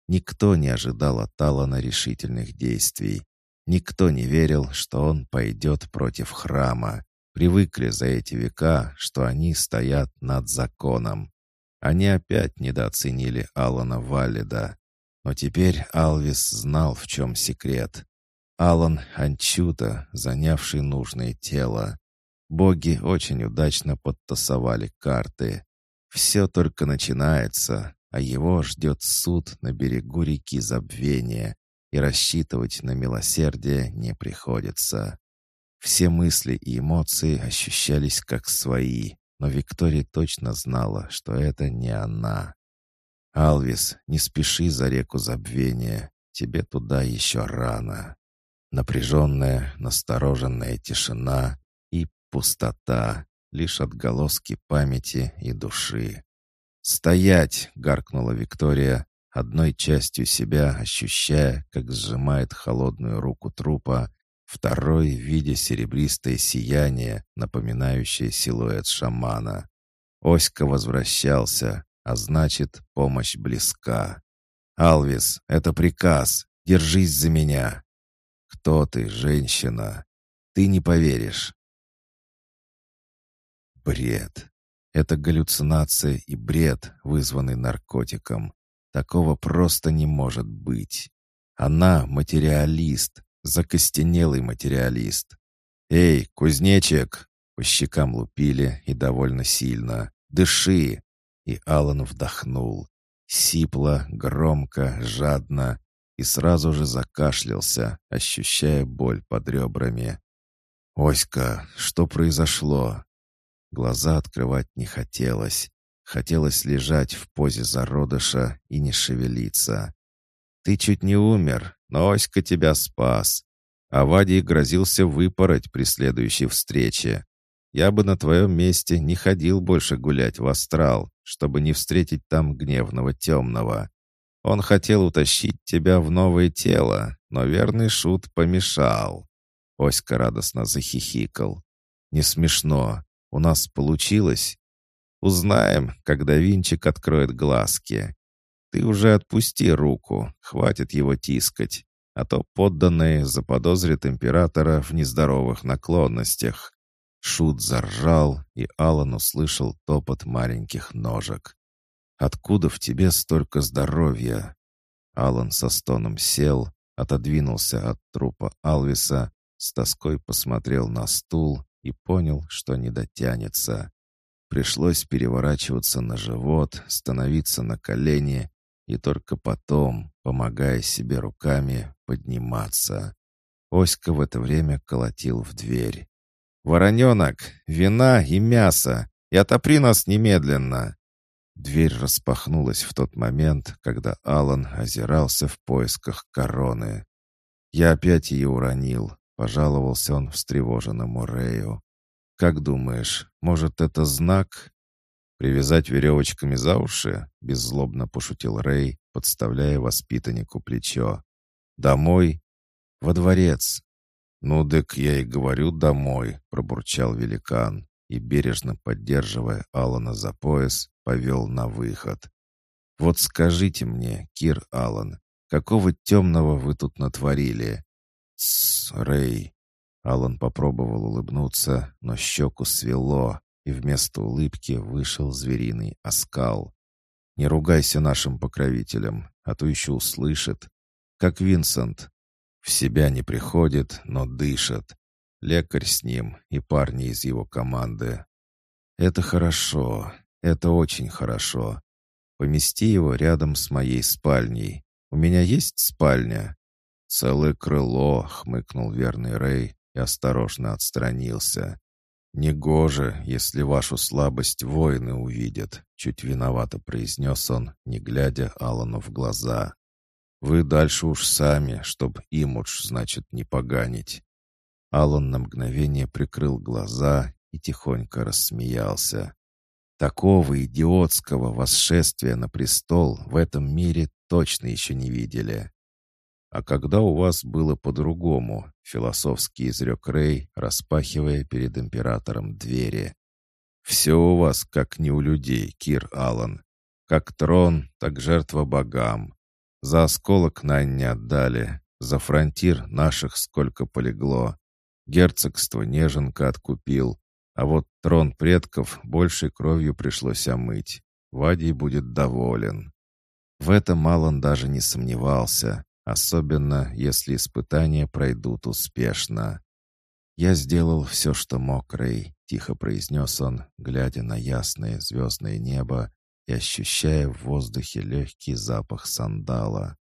Никто не ожидал от Алана решительных действий. Никто не верил, что он пойдет против храма. Привыкли за эти века, что они стоят над законом. Они опять недооценили Алана Валида. Но теперь Алвис знал, в чем секрет. Алан Анчута, занявший нужное тело. Боги очень удачно подтасовали карты. Все только начинается, а его ждет суд на берегу реки Забвения, и рассчитывать на милосердие не приходится. Все мысли и эмоции ощущались как свои, но Виктория точно знала, что это не она. «Алвис, не спеши за реку Забвения, тебе туда еще рано». Напряженная, настороженная тишина Пустота, лишь отголоски памяти и души. «Стоять!» — гаркнула Виктория, одной частью себя ощущая, как сжимает холодную руку трупа, второй видя серебристое сияние, напоминающее силуэт шамана. Оська возвращался, а значит, помощь близка. «Алвис, это приказ! Держись за меня!» «Кто ты, женщина?» «Ты не поверишь. Бред. Это галлюцинация и бред, вызванный наркотиком. Такого просто не может быть. Она материалист, закостенелый материалист. «Эй, кузнечик!» По щекам лупили и довольно сильно. «Дыши!» И Алан вдохнул. Сипло, громко, жадно и сразу же закашлялся, ощущая боль под ребрами. «Оська, что произошло?» Глаза открывать не хотелось. Хотелось лежать в позе зародыша и не шевелиться. «Ты чуть не умер, но Оська тебя спас. А Вадий грозился выпороть при следующей встрече. Я бы на твоем месте не ходил больше гулять в астрал, чтобы не встретить там гневного темного. Он хотел утащить тебя в новое тело, но верный шут помешал». Оська радостно захихикал. «Не смешно. У нас получилось? Узнаем, когда Винчик откроет глазки. Ты уже отпусти руку, хватит его тискать, а то подданные заподозрят императора в нездоровых наклонностях. Шут заржал, и Алан услышал топот маленьких ножек. «Откуда в тебе столько здоровья?» Алан со стоном сел, отодвинулся от трупа Алвиса, с тоской посмотрел на стул и понял, что не дотянется. Пришлось переворачиваться на живот, становиться на колени и только потом, помогая себе руками, подниматься. Оська в это время колотил в дверь. «Вороненок! Вина и мясо! И отопри нас немедленно!» Дверь распахнулась в тот момент, когда Алан озирался в поисках короны. Я опять ее уронил, Пожаловался он встревоженному Рэю. «Как думаешь, может, это знак?» «Привязать веревочками за уши?» — беззлобно пошутил Рэй, подставляя воспитаннику плечо. «Домой?» «Во дворец». «Ну, дык я и говорю домой», — пробурчал великан и, бережно поддерживая Алана за пояс, повел на выход. «Вот скажите мне, Кир Алан, какого темного вы тут натворили? «Тссс, Рэй!» Алан попробовал улыбнуться, но щеку свело, и вместо улыбки вышел звериный оскал. «Не ругайся нашим покровителям, а то еще услышит. Как Винсент. В себя не приходит, но дышит. Лекарь с ним и парни из его команды. Это хорошо, это очень хорошо. Помести его рядом с моей спальней. У меня есть спальня?» «Целое крыло», — хмыкнул верный Рэй и осторожно отстранился. «Негоже, если вашу слабость воины увидят», — чуть виновато произнес он, не глядя Аллану в глаза. «Вы дальше уж сами, чтоб имудж, значит, не поганить». Аллан на мгновение прикрыл глаза и тихонько рассмеялся. Такого идиотского восшествия на престол в этом мире точно еще не видели. «А когда у вас было по-другому?» — философски изрек Рэй, распахивая перед императором двери. «Все у вас как не у людей, Кир Аллан. Как трон, так жертва богам. За осколок Нань не отдали, за фронтир наших сколько полегло. Герцогство Неженка откупил, а вот трон предков большей кровью пришлось омыть. Вадий будет доволен». В этом Аллан даже не сомневался. Особенно, если испытания пройдут успешно. «Я сделал все, что мог, Рэй», — тихо произнес он, глядя на ясное звездное небо ощущая в воздухе легкий запах сандала.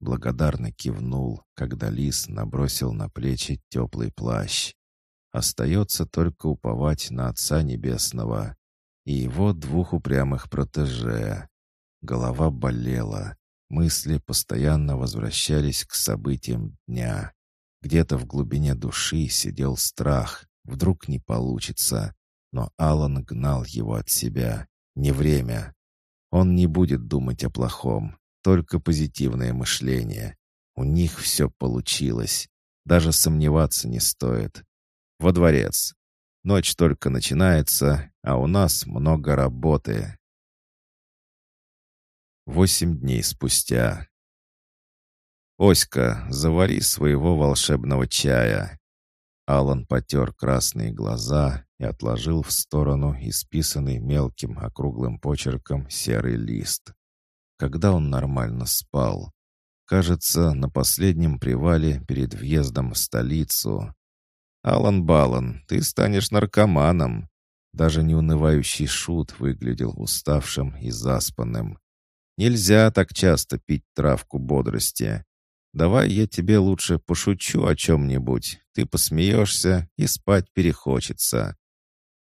Благодарно кивнул, когда лис набросил на плечи теплый плащ. Остается только уповать на Отца Небесного и его двух упрямых протеже. Голова болела. Мысли постоянно возвращались к событиям дня. Где-то в глубине души сидел страх. Вдруг не получится. Но Алан гнал его от себя. Не время. Он не будет думать о плохом. Только позитивное мышление. У них все получилось. Даже сомневаться не стоит. Во дворец. Ночь только начинается, а у нас много работы. Восемь дней спустя. «Оська, завари своего волшебного чая!» Алан потер красные глаза и отложил в сторону исписанный мелким округлым почерком серый лист. Когда он нормально спал? Кажется, на последнем привале перед въездом в столицу. «Алан Балан, ты станешь наркоманом!» Даже неунывающий шут выглядел уставшим и заспанным. Нельзя так часто пить травку бодрости. Давай я тебе лучше пошучу о чем-нибудь. Ты посмеешься, и спать перехочется.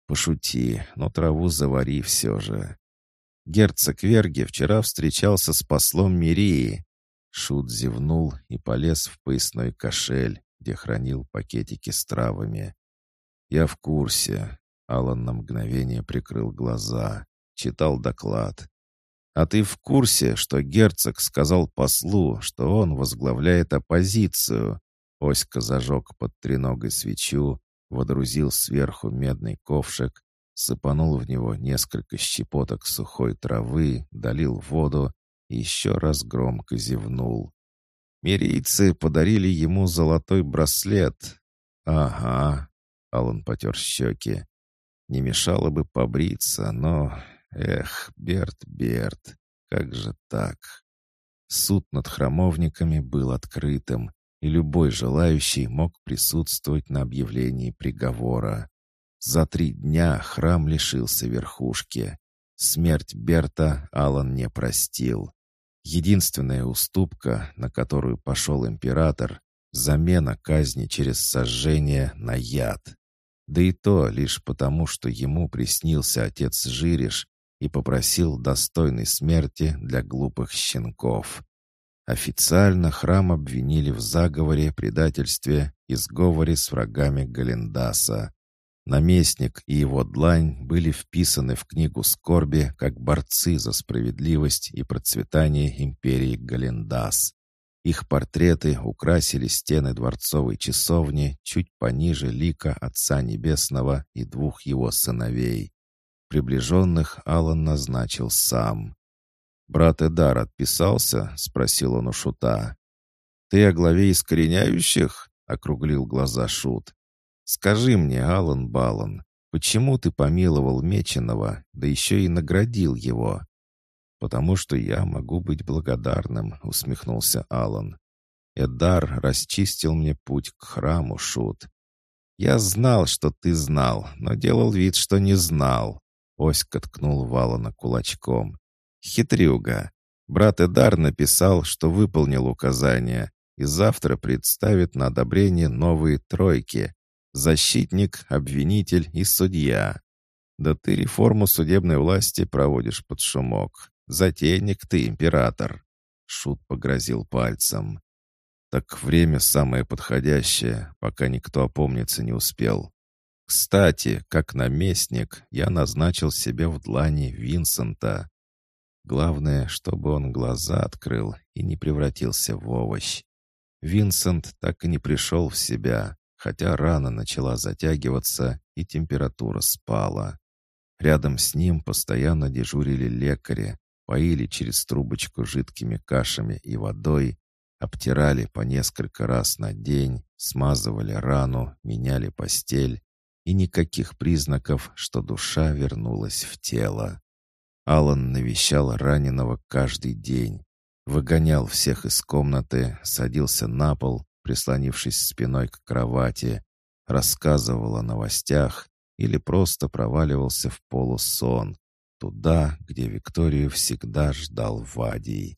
Пошути, но траву завари все же. Герцог Верги вчера встречался с послом Мирии. Шут зевнул и полез в поясной кошель, где хранил пакетики с травами. «Я в курсе». Алан на мгновение прикрыл глаза. Читал доклад. А ты в курсе, что герцог сказал послу, что он возглавляет оппозицию?» Оська зажег под треногой свечу, водрузил сверху медный ковшик, сыпанул в него несколько щепоток сухой травы, долил воду и еще раз громко зевнул. «Мирийцы подарили ему золотой браслет». «Ага», — Алан потер щеки. «Не мешало бы побриться, но Эх, Берт, Берт, как же так? Суд над храмовниками был открытым, и любой желающий мог присутствовать на объявлении приговора. За три дня храм лишился верхушки. Смерть Берта Алан не простил. Единственная уступка, на которую пошел император, замена казни через сожжение на яд. Да и то лишь потому, что ему приснился отец Жириш, и попросил достойной смерти для глупых щенков. Официально храм обвинили в заговоре, предательстве и сговоре с врагами Галендаса. Наместник и его длань были вписаны в книгу скорби как борцы за справедливость и процветание империи Галендас. Их портреты украсили стены дворцовой часовни чуть пониже лика Отца Небесного и двух его сыновей. Приближенных Алан назначил сам. «Брат Эдар отписался?» — спросил он у Шута. «Ты о главе искореняющих? — округлил глаза Шут. «Скажи мне, Алан Балан, почему ты помиловал Меченого, да еще и наградил его?» «Потому что я могу быть благодарным», — усмехнулся Алан. «Эдар расчистил мне путь к храму, Шут. Я знал, что ты знал, но делал вид, что не знал». Оська ткнул Валана кулачком. «Хитрюга. Брат Эдар написал, что выполнил указание, и завтра представит на одобрение новые тройки. Защитник, обвинитель и судья. Да ты реформу судебной власти проводишь под шумок. Затейник ты, император. Шут погрозил пальцем. Так время самое подходящее, пока никто опомниться не успел. Кстати, как наместник, я назначил себе в длани Винсента. Главное, чтобы он глаза открыл и не превратился в овощ. Винсент так и не пришел в себя, хотя рана начала затягиваться и температура спала. Рядом с ним постоянно дежурили лекари, поили через трубочку жидкими кашами и водой, обтирали по несколько раз на день, смазывали рану, меняли постель, и никаких признаков, что душа вернулась в тело. Алан навещал раненого каждый день, выгонял всех из комнаты, садился на пол, прислонившись спиной к кровати, рассказывал о новостях или просто проваливался в полусон, туда, где Викторию всегда ждал Вадий.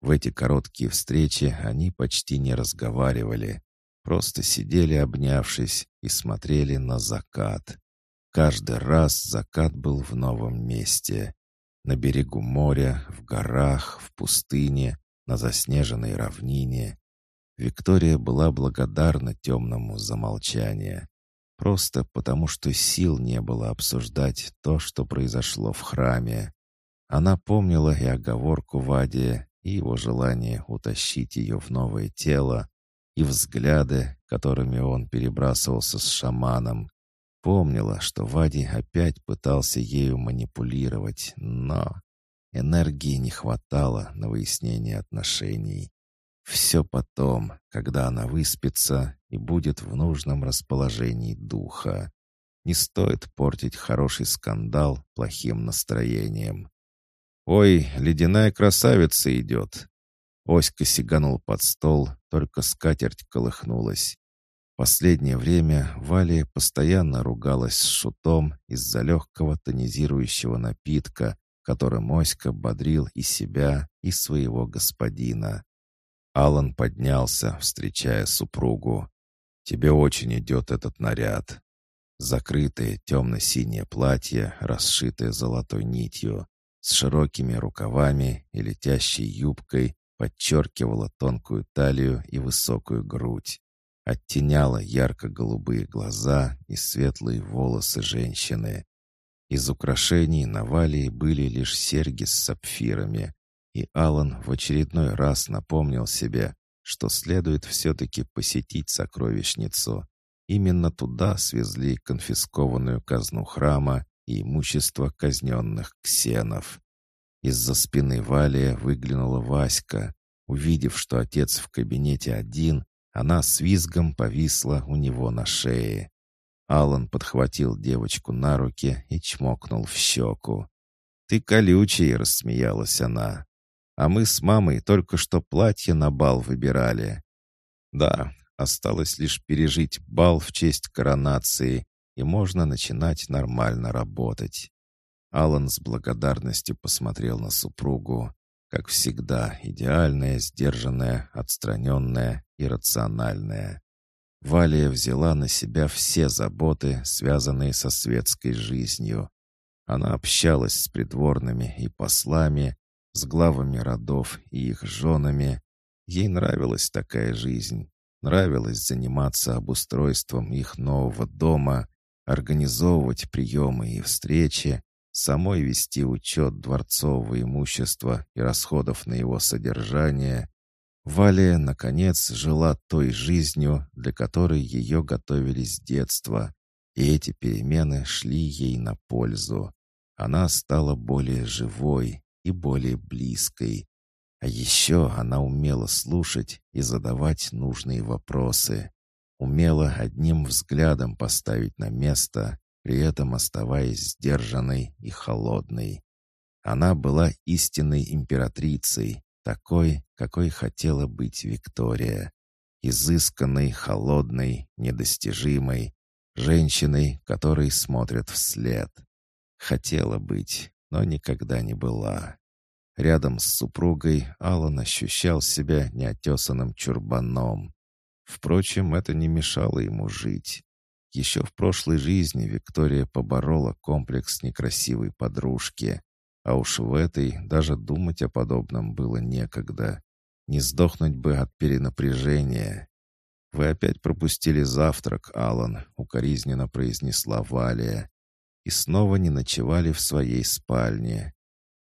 В эти короткие встречи они почти не разговаривали, просто сидели обнявшись и смотрели на закат. Каждый раз закат был в новом месте. На берегу моря, в горах, в пустыне, на заснеженной равнине. Виктория была благодарна темному за молчание. Просто потому, что сил не было обсуждать то, что произошло в храме. Она помнила и оговорку Вадия, и его желание утащить ее в новое тело, и взгляды, которыми он перебрасывался с шаманом, Помнила, что Вади опять пытался ею манипулировать, но энергии не хватало на выяснение отношений. Все потом, когда она выспится и будет в нужном расположении духа. Не стоит портить хороший скандал плохим настроением. «Ой, ледяная красавица идет!» Оська сиганул под стол, только скатерть колыхнулась. Последнее время Валя постоянно ругалась с шутом из-за легкого тонизирующего напитка, которым Моська бодрил и себя, и своего господина. Алан поднялся, встречая супругу. «Тебе очень идет этот наряд». Закрытое темно-синее платье, расшитое золотой нитью, с широкими рукавами и летящей юбкой, подчеркивало тонкую талию и высокую грудь оттеняла ярко-голубые глаза и светлые волосы женщины. Из украшений на Валии были лишь серьги с сапфирами, и Алан в очередной раз напомнил себе, что следует все-таки посетить сокровищницу. Именно туда свезли конфискованную казну храма и имущество казненных ксенов. Из-за спины Валия выглянула Васька. Увидев, что отец в кабинете один, она с визгом повисла у него на шее. Алан подхватил девочку на руки и чмокнул в щеку. «Ты колючий!» — рассмеялась она. «А мы с мамой только что платье на бал выбирали». «Да, осталось лишь пережить бал в честь коронации, и можно начинать нормально работать». Алан с благодарностью посмотрел на супругу. Как всегда, идеальная, сдержанная, отстраненная и рациональная. Валия взяла на себя все заботы, связанные со светской жизнью. Она общалась с придворными и послами, с главами родов и их женами. Ей нравилась такая жизнь. Нравилось заниматься обустройством их нового дома, организовывать приемы и встречи, самой вести учет дворцового имущества и расходов на его содержание. Валя, наконец, жила той жизнью, для которой ее готовили с детства, и эти перемены шли ей на пользу. Она стала более живой и более близкой. А еще она умела слушать и задавать нужные вопросы. умела одним взглядом поставить на место, при этом оставаясь сдержанной и холодной. Она была истинной императрицей, такой, какой хотела быть Виктория. Изысканной, холодной, недостижимой, женщиной, которой смотрят вслед. Хотела быть, но никогда не была. Рядом с супругой Алан ощущал себя неотесанным чурбаном. Впрочем, это не мешало ему жить. Еще в прошлой жизни Виктория поборола комплекс некрасивой подружки. А уж в этой даже думать о подобном было некогда. Не сдохнуть бы от перенапряжения. «Вы опять пропустили завтрак, Алан», — укоризненно произнесла Валия. «И снова не ночевали в своей спальне.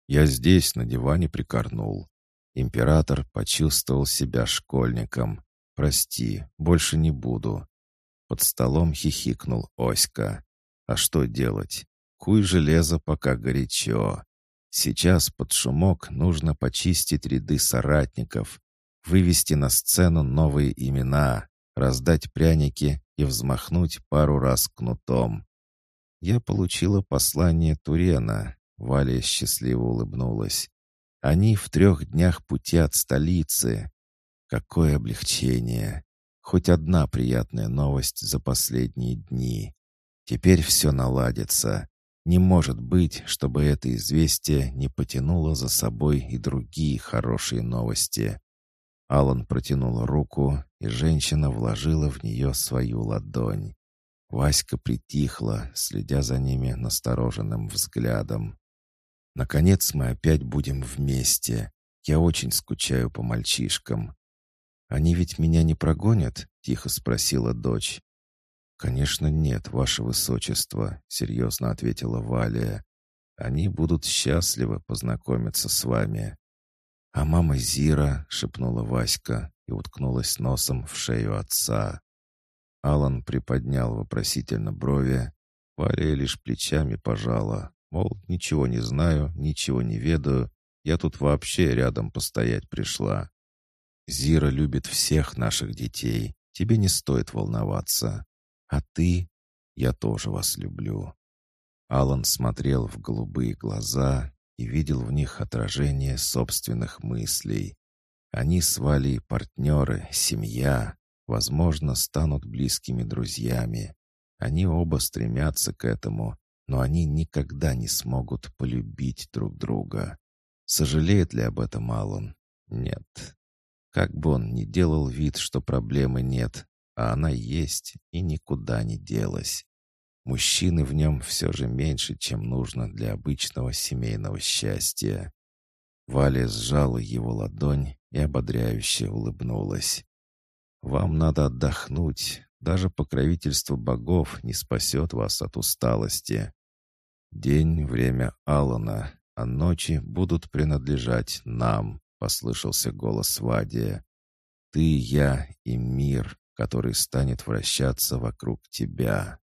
Я здесь, на диване, прикорнул». Император почувствовал себя школьником. «Прости, больше не буду». Под столом хихикнул Оська. «А что делать? Куй железо, пока горячо. Сейчас под шумок нужно почистить ряды соратников, вывести на сцену новые имена, раздать пряники и взмахнуть пару раз кнутом. Я получила послание Турена. Валя счастливо улыбнулась. Они в трех днях пути от столицы. Какое облегчение! Хоть одна приятная новость за последние дни. Теперь все наладится. Не может быть, чтобы это известие не потянуло за собой и другие хорошие новости. Алан протянул руку, и женщина вложила в нее свою ладонь. Васька притихла, следя за ними настороженным взглядом. «Наконец мы опять будем вместе. Я очень скучаю по мальчишкам». «Они ведь меня не прогонят?» — тихо спросила дочь. «Конечно нет, ваше высочество», — серьезно ответила Валия. «Они будут счастливы познакомиться с вами». «А мама Зира», — шепнула Васька и уткнулась носом в шею отца. Алан приподнял вопросительно брови. Валия лишь плечами пожала, мол, ничего не знаю, ничего не ведаю, я тут вообще рядом постоять пришла. Зира любит всех наших детей, тебе не стоит волноваться. А ты? Я тоже вас люблю». Алан смотрел в голубые глаза и видел в них отражение собственных мыслей. Они с Валей партнеры, семья, возможно, станут близкими друзьями. Они оба стремятся к этому, но они никогда не смогут полюбить друг друга. Сожалеет ли об этом Алан? Нет. Как бы он ни делал вид, что проблемы нет, а она есть и никуда не делась. Мужчины в нем все же меньше, чем нужно для обычного семейного счастья. Валя сжала его ладонь и ободряюще улыбнулась. «Вам надо отдохнуть. Даже покровительство богов не спасет вас от усталости. День — время Алана, а ночи будут принадлежать нам», — послышался голос Вадия. «Ты, я и мир который станет вращаться вокруг тебя.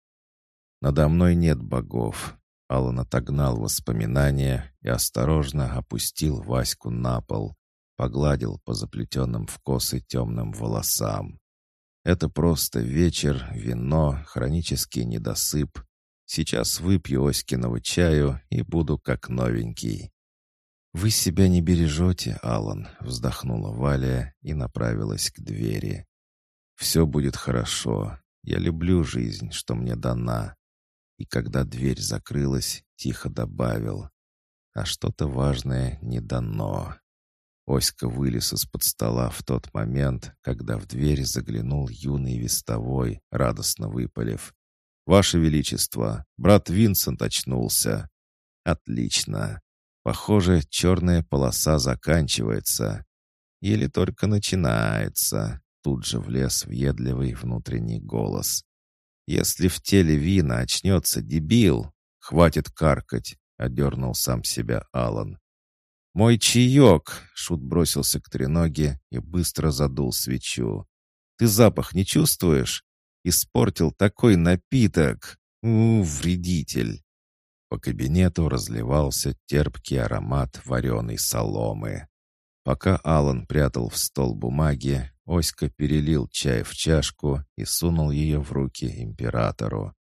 Надо мной нет богов. Алан отогнал воспоминания и осторожно опустил Ваську на пол, погладил по заплетенным в косы темным волосам. Это просто вечер, вино, хронический недосып. Сейчас выпью Оськиного чаю и буду как новенький. «Вы себя не бережете, Алан», — вздохнула Валя и направилась к двери. Все будет хорошо. Я люблю жизнь, что мне дана. И когда дверь закрылась, тихо добавил. А что-то важное не дано. Оська вылез из-под стола в тот момент, когда в дверь заглянул юный вестовой, радостно выпалив. «Ваше Величество, брат Винсент очнулся!» «Отлично! Похоже, черная полоса заканчивается. Или только начинается. Тут же влез въедливый внутренний голос. «Если в теле вина очнется дебил, хватит каркать», — одернул сам себя Алан. «Мой чаек!» — Шут бросился к треноге и быстро задул свечу. «Ты запах не чувствуешь? Испортил такой напиток! У, вредитель!» По кабинету разливался терпкий аромат вареной соломы. Пока Алан прятал в стол бумаги, Оська перелил чай в чашку и сунул ее в руки императору.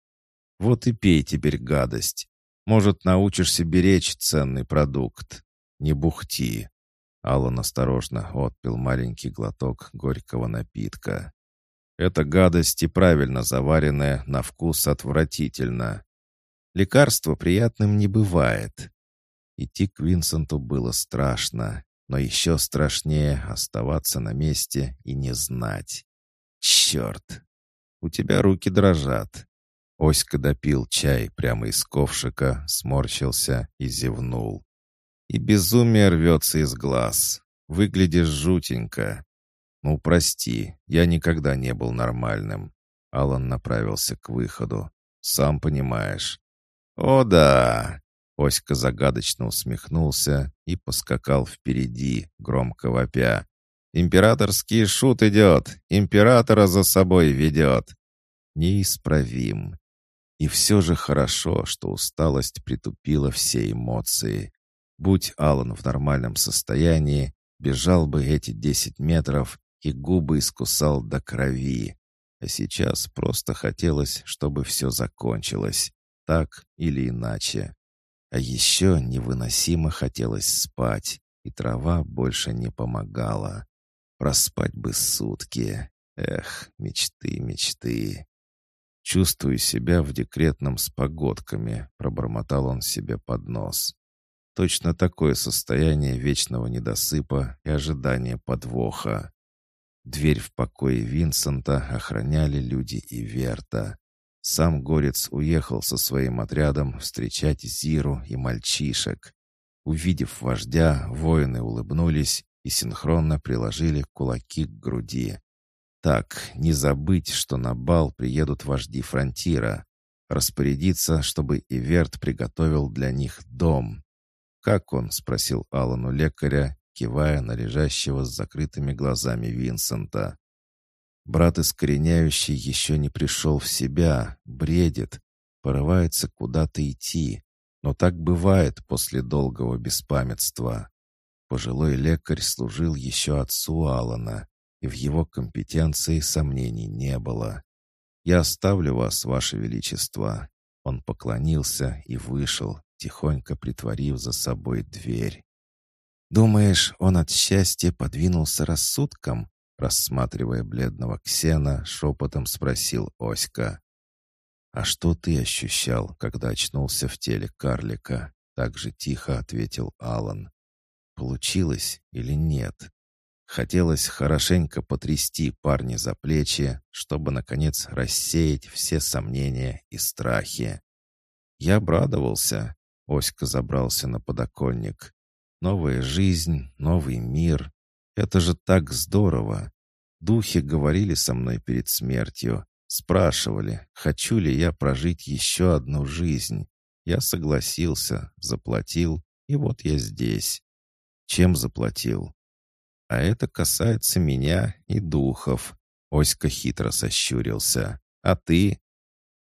«Вот и пей теперь гадость. Может, научишься беречь ценный продукт. Не бухти». Аллан осторожно отпил маленький глоток горького напитка. «Эта гадость и правильно заваренная на вкус отвратительно. Лекарство приятным не бывает». Идти к Винсенту было страшно, но еще страшнее оставаться на месте и не знать. «Черт! У тебя руки дрожат!» Оська допил чай прямо из ковшика, сморщился и зевнул. И безумие рвется из глаз. Выглядишь жутенько. Ну, прости, я никогда не был нормальным. Алан направился к выходу. Сам понимаешь. О да! Оська загадочно усмехнулся и поскакал впереди, громко вопя. «Императорский шут идет! Императора за собой ведет!» Неисправим. И все же хорошо, что усталость притупила все эмоции. Будь Алан в нормальном состоянии, бежал бы эти десять метров и губы искусал до крови. А сейчас просто хотелось, чтобы все закончилось, так или иначе. А еще невыносимо хотелось спать, и трава больше не помогала. Проспать бы сутки. Эх, мечты, мечты. «Чувствую себя в декретном с погодками», — пробормотал он себе под нос. Точно такое состояние вечного недосыпа и ожидания подвоха. Дверь в покое Винсента охраняли люди и Верта. Сам Горец уехал со своим отрядом встречать Зиру и мальчишек. Увидев вождя, воины улыбнулись и синхронно приложили кулаки к груди. Так, не забыть, что на бал приедут вожди фронтира. Распорядиться, чтобы Иверт приготовил для них дом. «Как он?» — спросил Аллану лекаря, кивая на лежащего с закрытыми глазами Винсента. Брат искореняющий еще не пришел в себя, бредит, порывается куда-то идти. Но так бывает после долгого беспамятства. Пожилой лекарь служил еще отцу Алана, и в его компетенции сомнений не было. «Я оставлю вас, ваше величество». Он поклонился и вышел, тихонько притворив за собой дверь. «Думаешь, он от счастья подвинулся рассудком?» Рассматривая бледного Ксена, шепотом спросил Оська. «А что ты ощущал, когда очнулся в теле карлика?» Так же тихо ответил Алан. «Получилось или нет?» Хотелось хорошенько потрясти парня за плечи, чтобы, наконец, рассеять все сомнения и страхи. Я обрадовался. Оська забрался на подоконник. Новая жизнь, новый мир, это же так здорово. Духи говорили со мной перед смертью, спрашивали, хочу ли я прожить еще одну жизнь. Я согласился, заплатил, и вот я здесь. Чем заплатил? А это касается меня и духов. Оська хитро сощурился. А ты?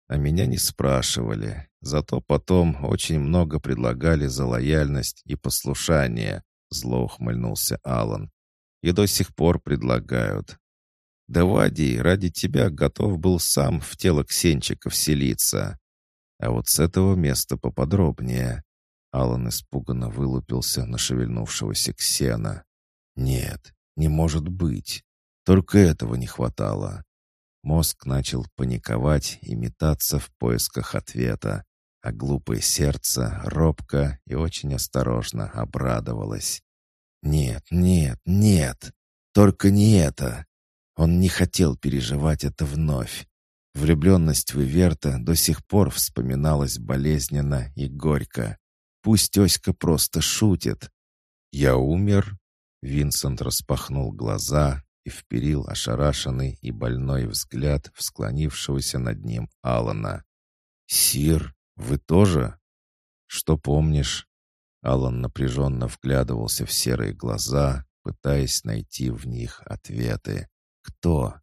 А меня не спрашивали. Зато потом очень много предлагали за лояльность и послушание. Зло ухмыльнулся Алан и до сих пор предлагают. Да Вадий ради тебя готов был сам в тело Ксенчика вселиться. А вот с этого места поподробнее. Алан испуганно вылупился на шевельнувшегося Ксена. Нет, не может быть. Только этого не хватало. Мозг начал паниковать и метаться в поисках ответа, а глупое сердце робко и очень осторожно обрадовалось. Нет, нет, нет, только не это. Он не хотел переживать это вновь. Влюбленность в Иверта до сих пор вспоминалась болезненно и горько. Пусть Оська просто шутит. «Я умер?» Винсент распахнул глаза и вперил ошарашенный и больной взгляд в склонившегося над ним Алана. «Сир, вы тоже? Что помнишь?» Алан напряженно вглядывался в серые глаза, пытаясь найти в них ответы. «Кто?»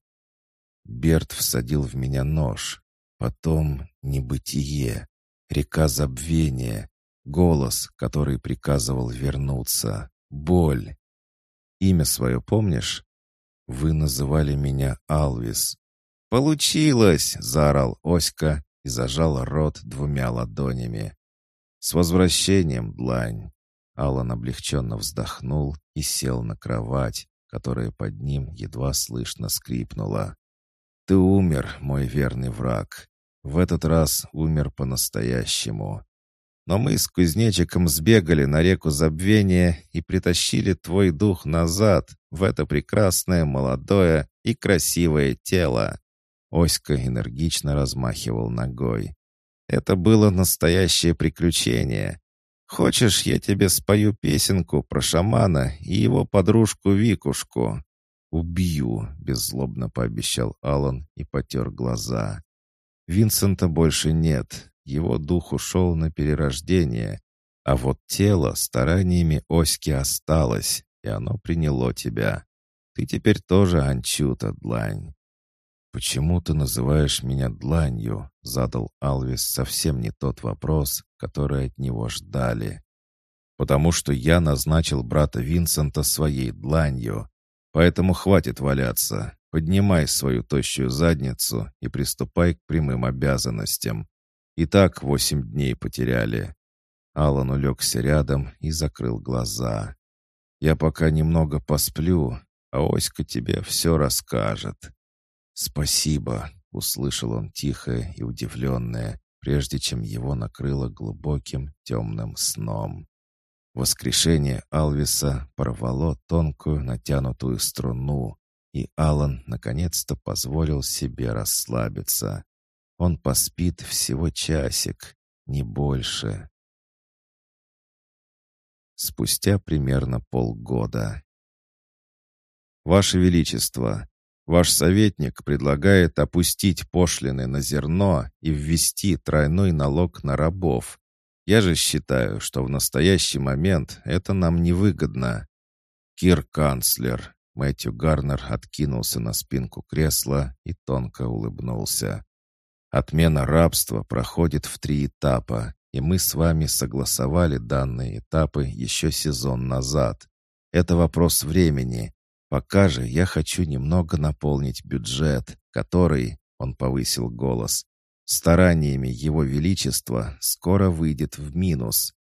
Берт всадил в меня нож. Потом небытие, река забвения, голос, который приказывал вернуться, боль. Имя свое помнишь? Вы называли меня Алвис». «Получилось!» — заорал Оська и зажал рот двумя ладонями. «С возвращением, длань!» Алан облегченно вздохнул и сел на кровать, которая под ним едва слышно скрипнула. «Ты умер, мой верный враг. В этот раз умер по-настоящему. Но мы с кузнечиком сбегали на реку забвения и притащили твой дух назад, в это прекрасное, молодое и красивое тело». Оська энергично размахивал ногой. «Это было настоящее приключение. Хочешь, я тебе спою песенку про шамана и его подружку Викушку?» «Убью», — беззлобно пообещал Алан и потер глаза. «Винсента больше нет, его дух ушел на перерождение, а вот тело стараниями Оськи осталось, и оно приняло тебя. Ты теперь тоже анчута, длань». «Почему ты называешь меня дланью?» — задал Алвис совсем не тот вопрос, который от него ждали. «Потому что я назначил брата Винсента своей дланью. Поэтому хватит валяться. Поднимай свою тощую задницу и приступай к прямым обязанностям. И так восемь дней потеряли». Алан улегся рядом и закрыл глаза. «Я пока немного посплю, а Оська тебе все расскажет». «Спасибо», — услышал он тихое и удивленное, прежде чем его накрыло глубоким темным сном. Воскрешение Алвиса порвало тонкую натянутую струну, и Алан наконец-то позволил себе расслабиться. Он поспит всего часик, не больше. Спустя примерно полгода. «Ваше Величество, Ваш советник предлагает опустить пошлины на зерно и ввести тройной налог на рабов. Я же считаю, что в настоящий момент это нам невыгодно. Кир-канцлер. Мэтью Гарнер откинулся на спинку кресла и тонко улыбнулся. Отмена рабства проходит в три этапа, и мы с вами согласовали данные этапы еще сезон назад. Это вопрос времени, Пока же я хочу немного наполнить бюджет, который, он повысил голос, стараниями Его Величества скоро выйдет в минус.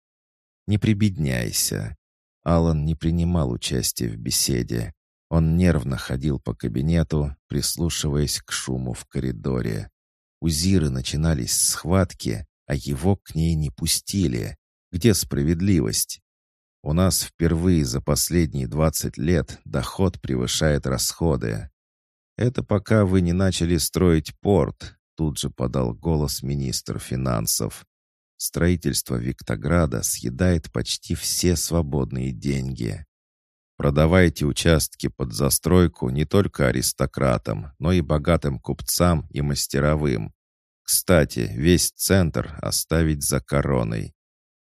Не прибедняйся. Алан не принимал участия в беседе. Он нервно ходил по кабинету, прислушиваясь к шуму в коридоре. У Зиры начинались схватки, а его к ней не пустили. Где справедливость? У нас впервые за последние 20 лет доход превышает расходы. Это пока вы не начали строить порт, тут же подал голос министр финансов. Строительство Виктограда съедает почти все свободные деньги. Продавайте участки под застройку не только аристократам, но и богатым купцам и мастеровым. Кстати, весь центр оставить за короной.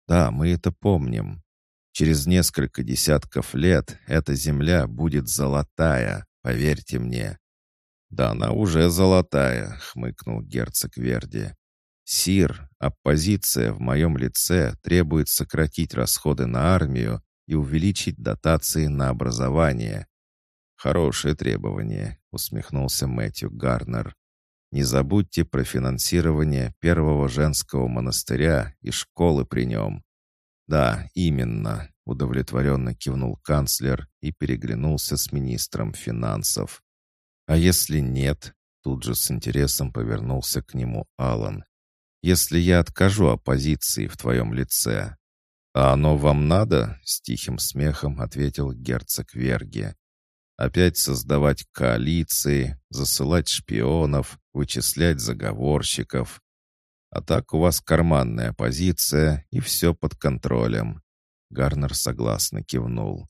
Да, мы это помним. Через несколько десятков лет эта земля будет золотая, поверьте мне». «Да она уже золотая», — хмыкнул герцог Верди. «Сир, оппозиция в моем лице требует сократить расходы на армию и увеличить дотации на образование». «Хорошее требование», — усмехнулся Мэтью Гарнер. «Не забудьте про финансирование первого женского монастыря и школы при нем. «Да, именно», — удовлетворенно кивнул канцлер и переглянулся с министром финансов. «А если нет?» — тут же с интересом повернулся к нему Алан. «Если я откажу оппозиции в твоем лице». «А оно вам надо?» — с тихим смехом ответил герцог Верги. «Опять создавать коалиции, засылать шпионов, вычислять заговорщиков. А так у вас карманная позиция, и все под контролем». Гарнер согласно кивнул.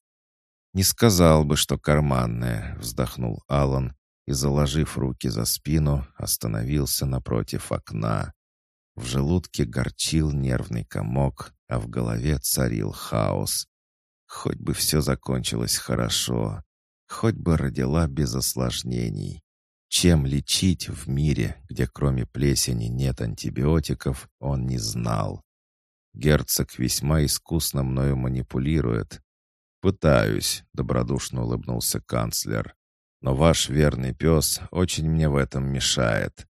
«Не сказал бы, что карманная», — вздохнул Алан и, заложив руки за спину, остановился напротив окна. В желудке горчил нервный комок, а в голове царил хаос. Хоть бы все закончилось хорошо, хоть бы родила без осложнений. Чем лечить в мире, где кроме плесени нет антибиотиков, он не знал. Герцог весьма искусно мною манипулирует. «Пытаюсь», — добродушно улыбнулся канцлер. Но ваш верный пес очень мне в этом мешает».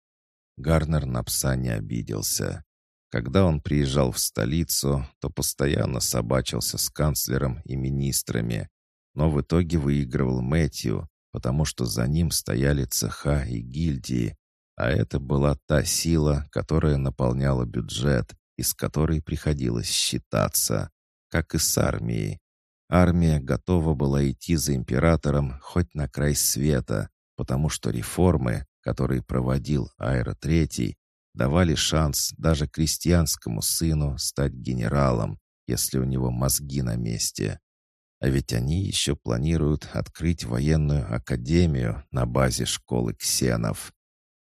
Гарнер на пса не обиделся. Когда он приезжал в столицу, то постоянно собачился с канцлером и министрами, но в итоге выигрывал Мэтью, потому что за ним стояли цеха и гильдии, а это была та сила, которая наполняла бюджет, и с которой приходилось считаться, как и с армией. Армия готова была идти за императором хоть на край света, потому что реформы, которые проводил Айра III, давали шанс даже крестьянскому сыну стать генералом, если у него мозги на месте. А ведь они еще планируют открыть военную академию на базе школы ксенов.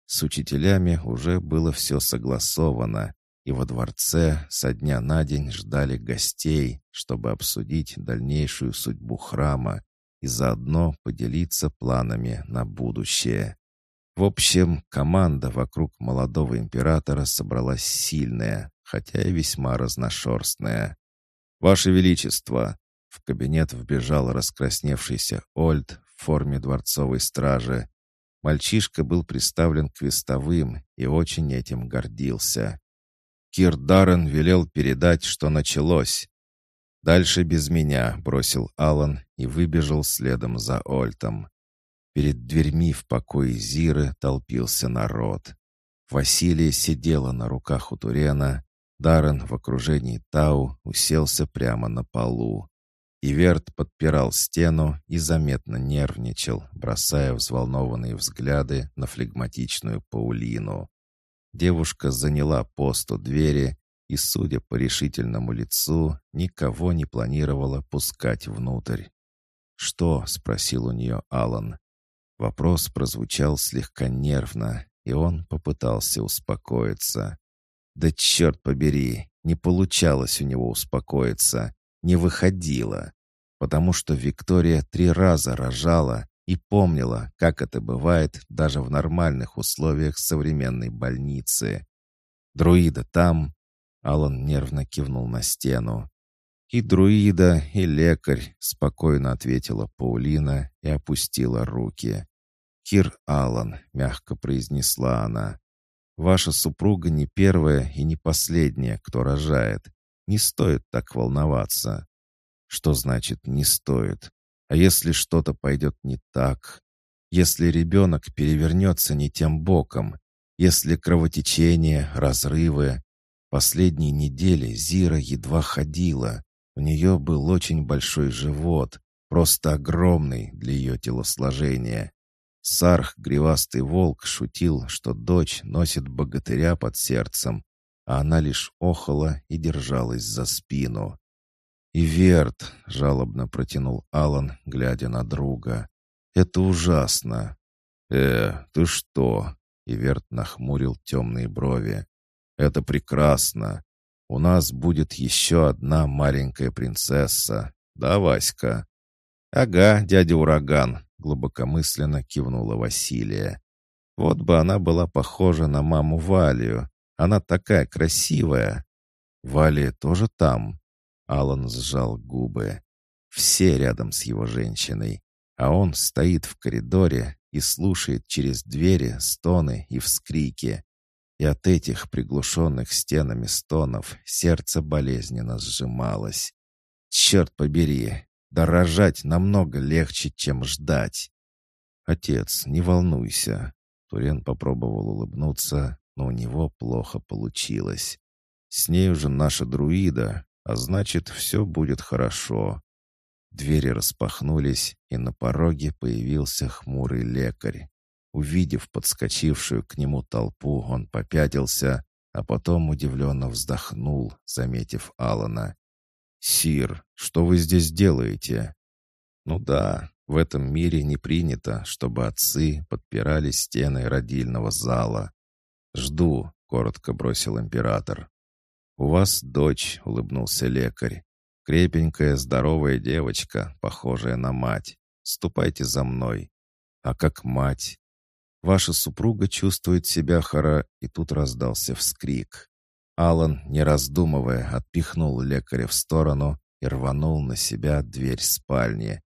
С учителями уже было все согласовано, и во дворце со дня на день ждали гостей, чтобы обсудить дальнейшую судьбу храма и заодно поделиться планами на будущее. В общем, команда вокруг молодого императора собралась сильная, хотя и весьма разношерстная. «Ваше Величество!» В кабинет вбежал раскрасневшийся Ольд в форме дворцовой стражи. Мальчишка был представлен к вестовым и очень этим гордился. Кир Даррен велел передать, что началось. «Дальше без меня», — бросил Алан и выбежал следом за Ольтом. Перед дверьми в покое Зиры толпился народ. Василия сидела на руках у Турена, Даррен в окружении Тау уселся прямо на полу. Иверт подпирал стену и заметно нервничал, бросая взволнованные взгляды на флегматичную Паулину. Девушка заняла пост у двери и, судя по решительному лицу, никого не планировала пускать внутрь. «Что?» — спросил у нее Алан. Вопрос прозвучал слегка нервно, и он попытался успокоиться. Да черт побери, не получалось у него успокоиться, не выходило, потому что Виктория три раза рожала и помнила, как это бывает даже в нормальных условиях современной больницы. «Друида там?» Алан нервно кивнул на стену. «И друида, и лекарь», — спокойно ответила Паулина и опустила руки. «Кир Аллан», — мягко произнесла она, — «ваша супруга не первая и не последняя, кто рожает. Не стоит так волноваться». «Что значит «не стоит»? А если что-то пойдет не так? Если ребенок перевернется не тем боком? Если кровотечение, разрывы? Последние недели Зира едва ходила. У нее был очень большой живот, просто огромный для ее телосложения. Сарх, гривастый волк, шутил, что дочь носит богатыря под сердцем, а она лишь охала и держалась за спину. «И Верт», — жалобно протянул Алан, глядя на друга, — «это ужасно». «Э, ты что?» — И Верт нахмурил темные брови. «Это прекрасно. У нас будет еще одна маленькая принцесса. Да, Васька?» «Ага, дядя Ураган», — глубокомысленно кивнула Василия. «Вот бы она была похожа на маму Валию. Она такая красивая». «Валия тоже там?» Алан сжал губы. Все рядом с его женщиной, а он стоит в коридоре и слушает через двери стоны и вскрики. И от этих приглушенных стенами стонов сердце болезненно сжималось. «Черт побери! Дорожать намного легче, чем ждать!» «Отец, не волнуйся!» Турен попробовал улыбнуться, но у него плохо получилось. «С ней уже наша друида, а значит, все будет хорошо». Двери распахнулись, и на пороге появился хмурый лекарь. Увидев подскочившую к нему толпу, он попятился, а потом удивленно вздохнул, заметив Алана. «Сир, что вы здесь делаете?» «Ну да, в этом мире не принято, чтобы отцы подпирали стены родильного зала». «Жду», — коротко бросил император. «У вас дочь», — улыбнулся лекарь. «Крепенькая, здоровая девочка, похожая на мать. Ступайте за мной». «А как мать?» «Ваша супруга чувствует себя хора...» И тут раздался вскрик. Алан, не раздумывая, отпихнул лекаря в сторону и рванул на себя дверь спальни.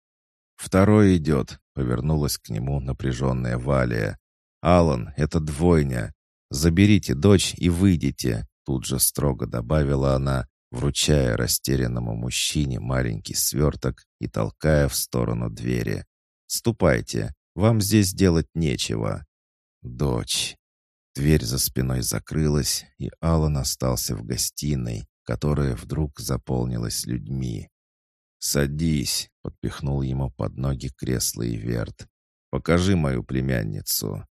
«Второй идет», — повернулась к нему напряженная Валия. «Алан, это двойня. Заберите дочь и выйдите», — тут же строго добавила она, вручая растерянному мужчине маленький сверток и толкая в сторону двери. «Ступайте, вам здесь делать нечего». «Дочь». Дверь за спиной закрылась, и Алан остался в гостиной, которая вдруг заполнилась людьми. «Садись», — подпихнул ему под ноги кресло и верт. «Покажи мою племянницу».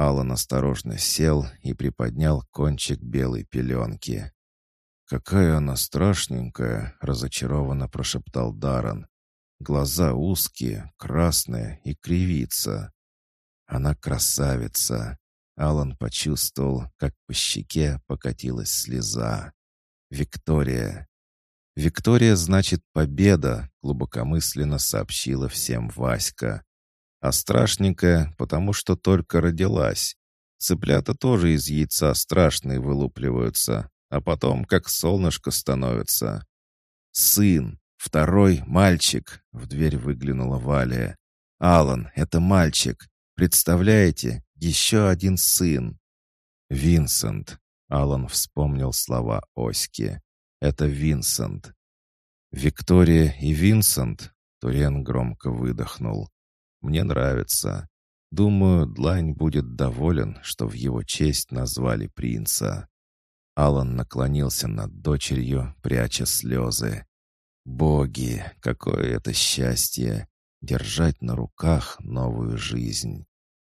Алан осторожно сел и приподнял кончик белой пеленки. «Какая она страшненькая!» — разочарованно прошептал Даран. «Глаза узкие, красные и кривится». «Она красавица!» Алан почувствовал, как по щеке покатилась слеза. «Виктория!» «Виктория значит победа», — глубокомысленно сообщила всем Васька. «А страшненькая, потому что только родилась. Цыплята тоже из яйца страшные вылупливаются, а потом как солнышко становится. «Сын! Второй мальчик!» — в дверь выглянула Валя. «Алан, это мальчик! Представляете, еще один сын!» «Винсент!» — Алан вспомнил слова Оськи. «Это Винсент!» «Виктория и Винсент?» — Турен громко выдохнул. «Мне нравится. Думаю, Длань будет доволен, что в его честь назвали принца». Алан наклонился над дочерью, пряча слезы. «Боги, какое это счастье! Держать на руках новую жизнь!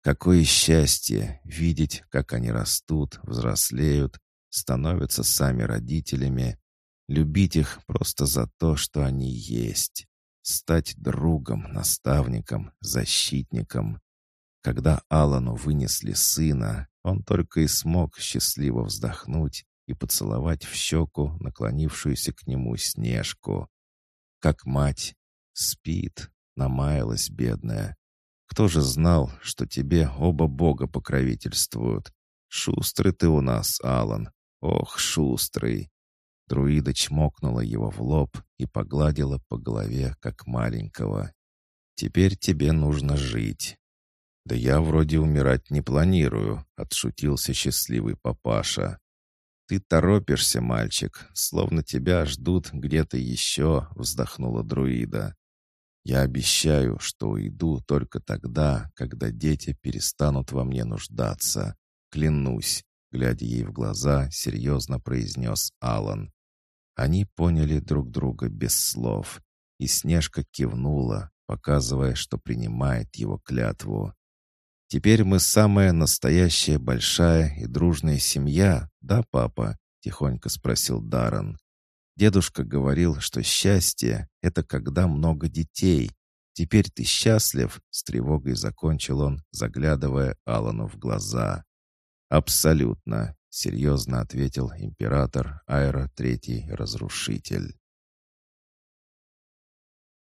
Какое счастье видеть, как они растут, взрослеют, становятся сами родителями, любить их просто за то, что они есть, стать другом, наставником, защитником. Когда Алану вынесли сына, он только и смог счастливо вздохнуть и поцеловать в щеку наклонившуюся к нему Снежку. Как мать спит, намаялась бедная. Кто же знал, что тебе оба бога покровительствуют? Шустрый ты у нас, Алан. Ох, шустрый. Друида чмокнула его в лоб и погладила по голове, как маленького. «Теперь тебе нужно жить». «Да я вроде умирать не планирую», — отшутился счастливый папаша. «Ты торопишься, мальчик, словно тебя ждут где-то еще», — вздохнула друида. «Я обещаю, что уйду только тогда, когда дети перестанут во мне нуждаться. Клянусь», — глядя ей в глаза, серьезно произнес Алан. Они поняли друг друга без слов, и Снежка кивнула, показывая, что принимает его клятву. «Теперь мы самая настоящая большая и дружная семья, да, папа?» — тихонько спросил Даррен. «Дедушка говорил, что счастье — это когда много детей. Теперь ты счастлив?» — с тревогой закончил он, заглядывая Алану в глаза. «Абсолютно», — серьезно ответил император Айра Третий Разрушитель.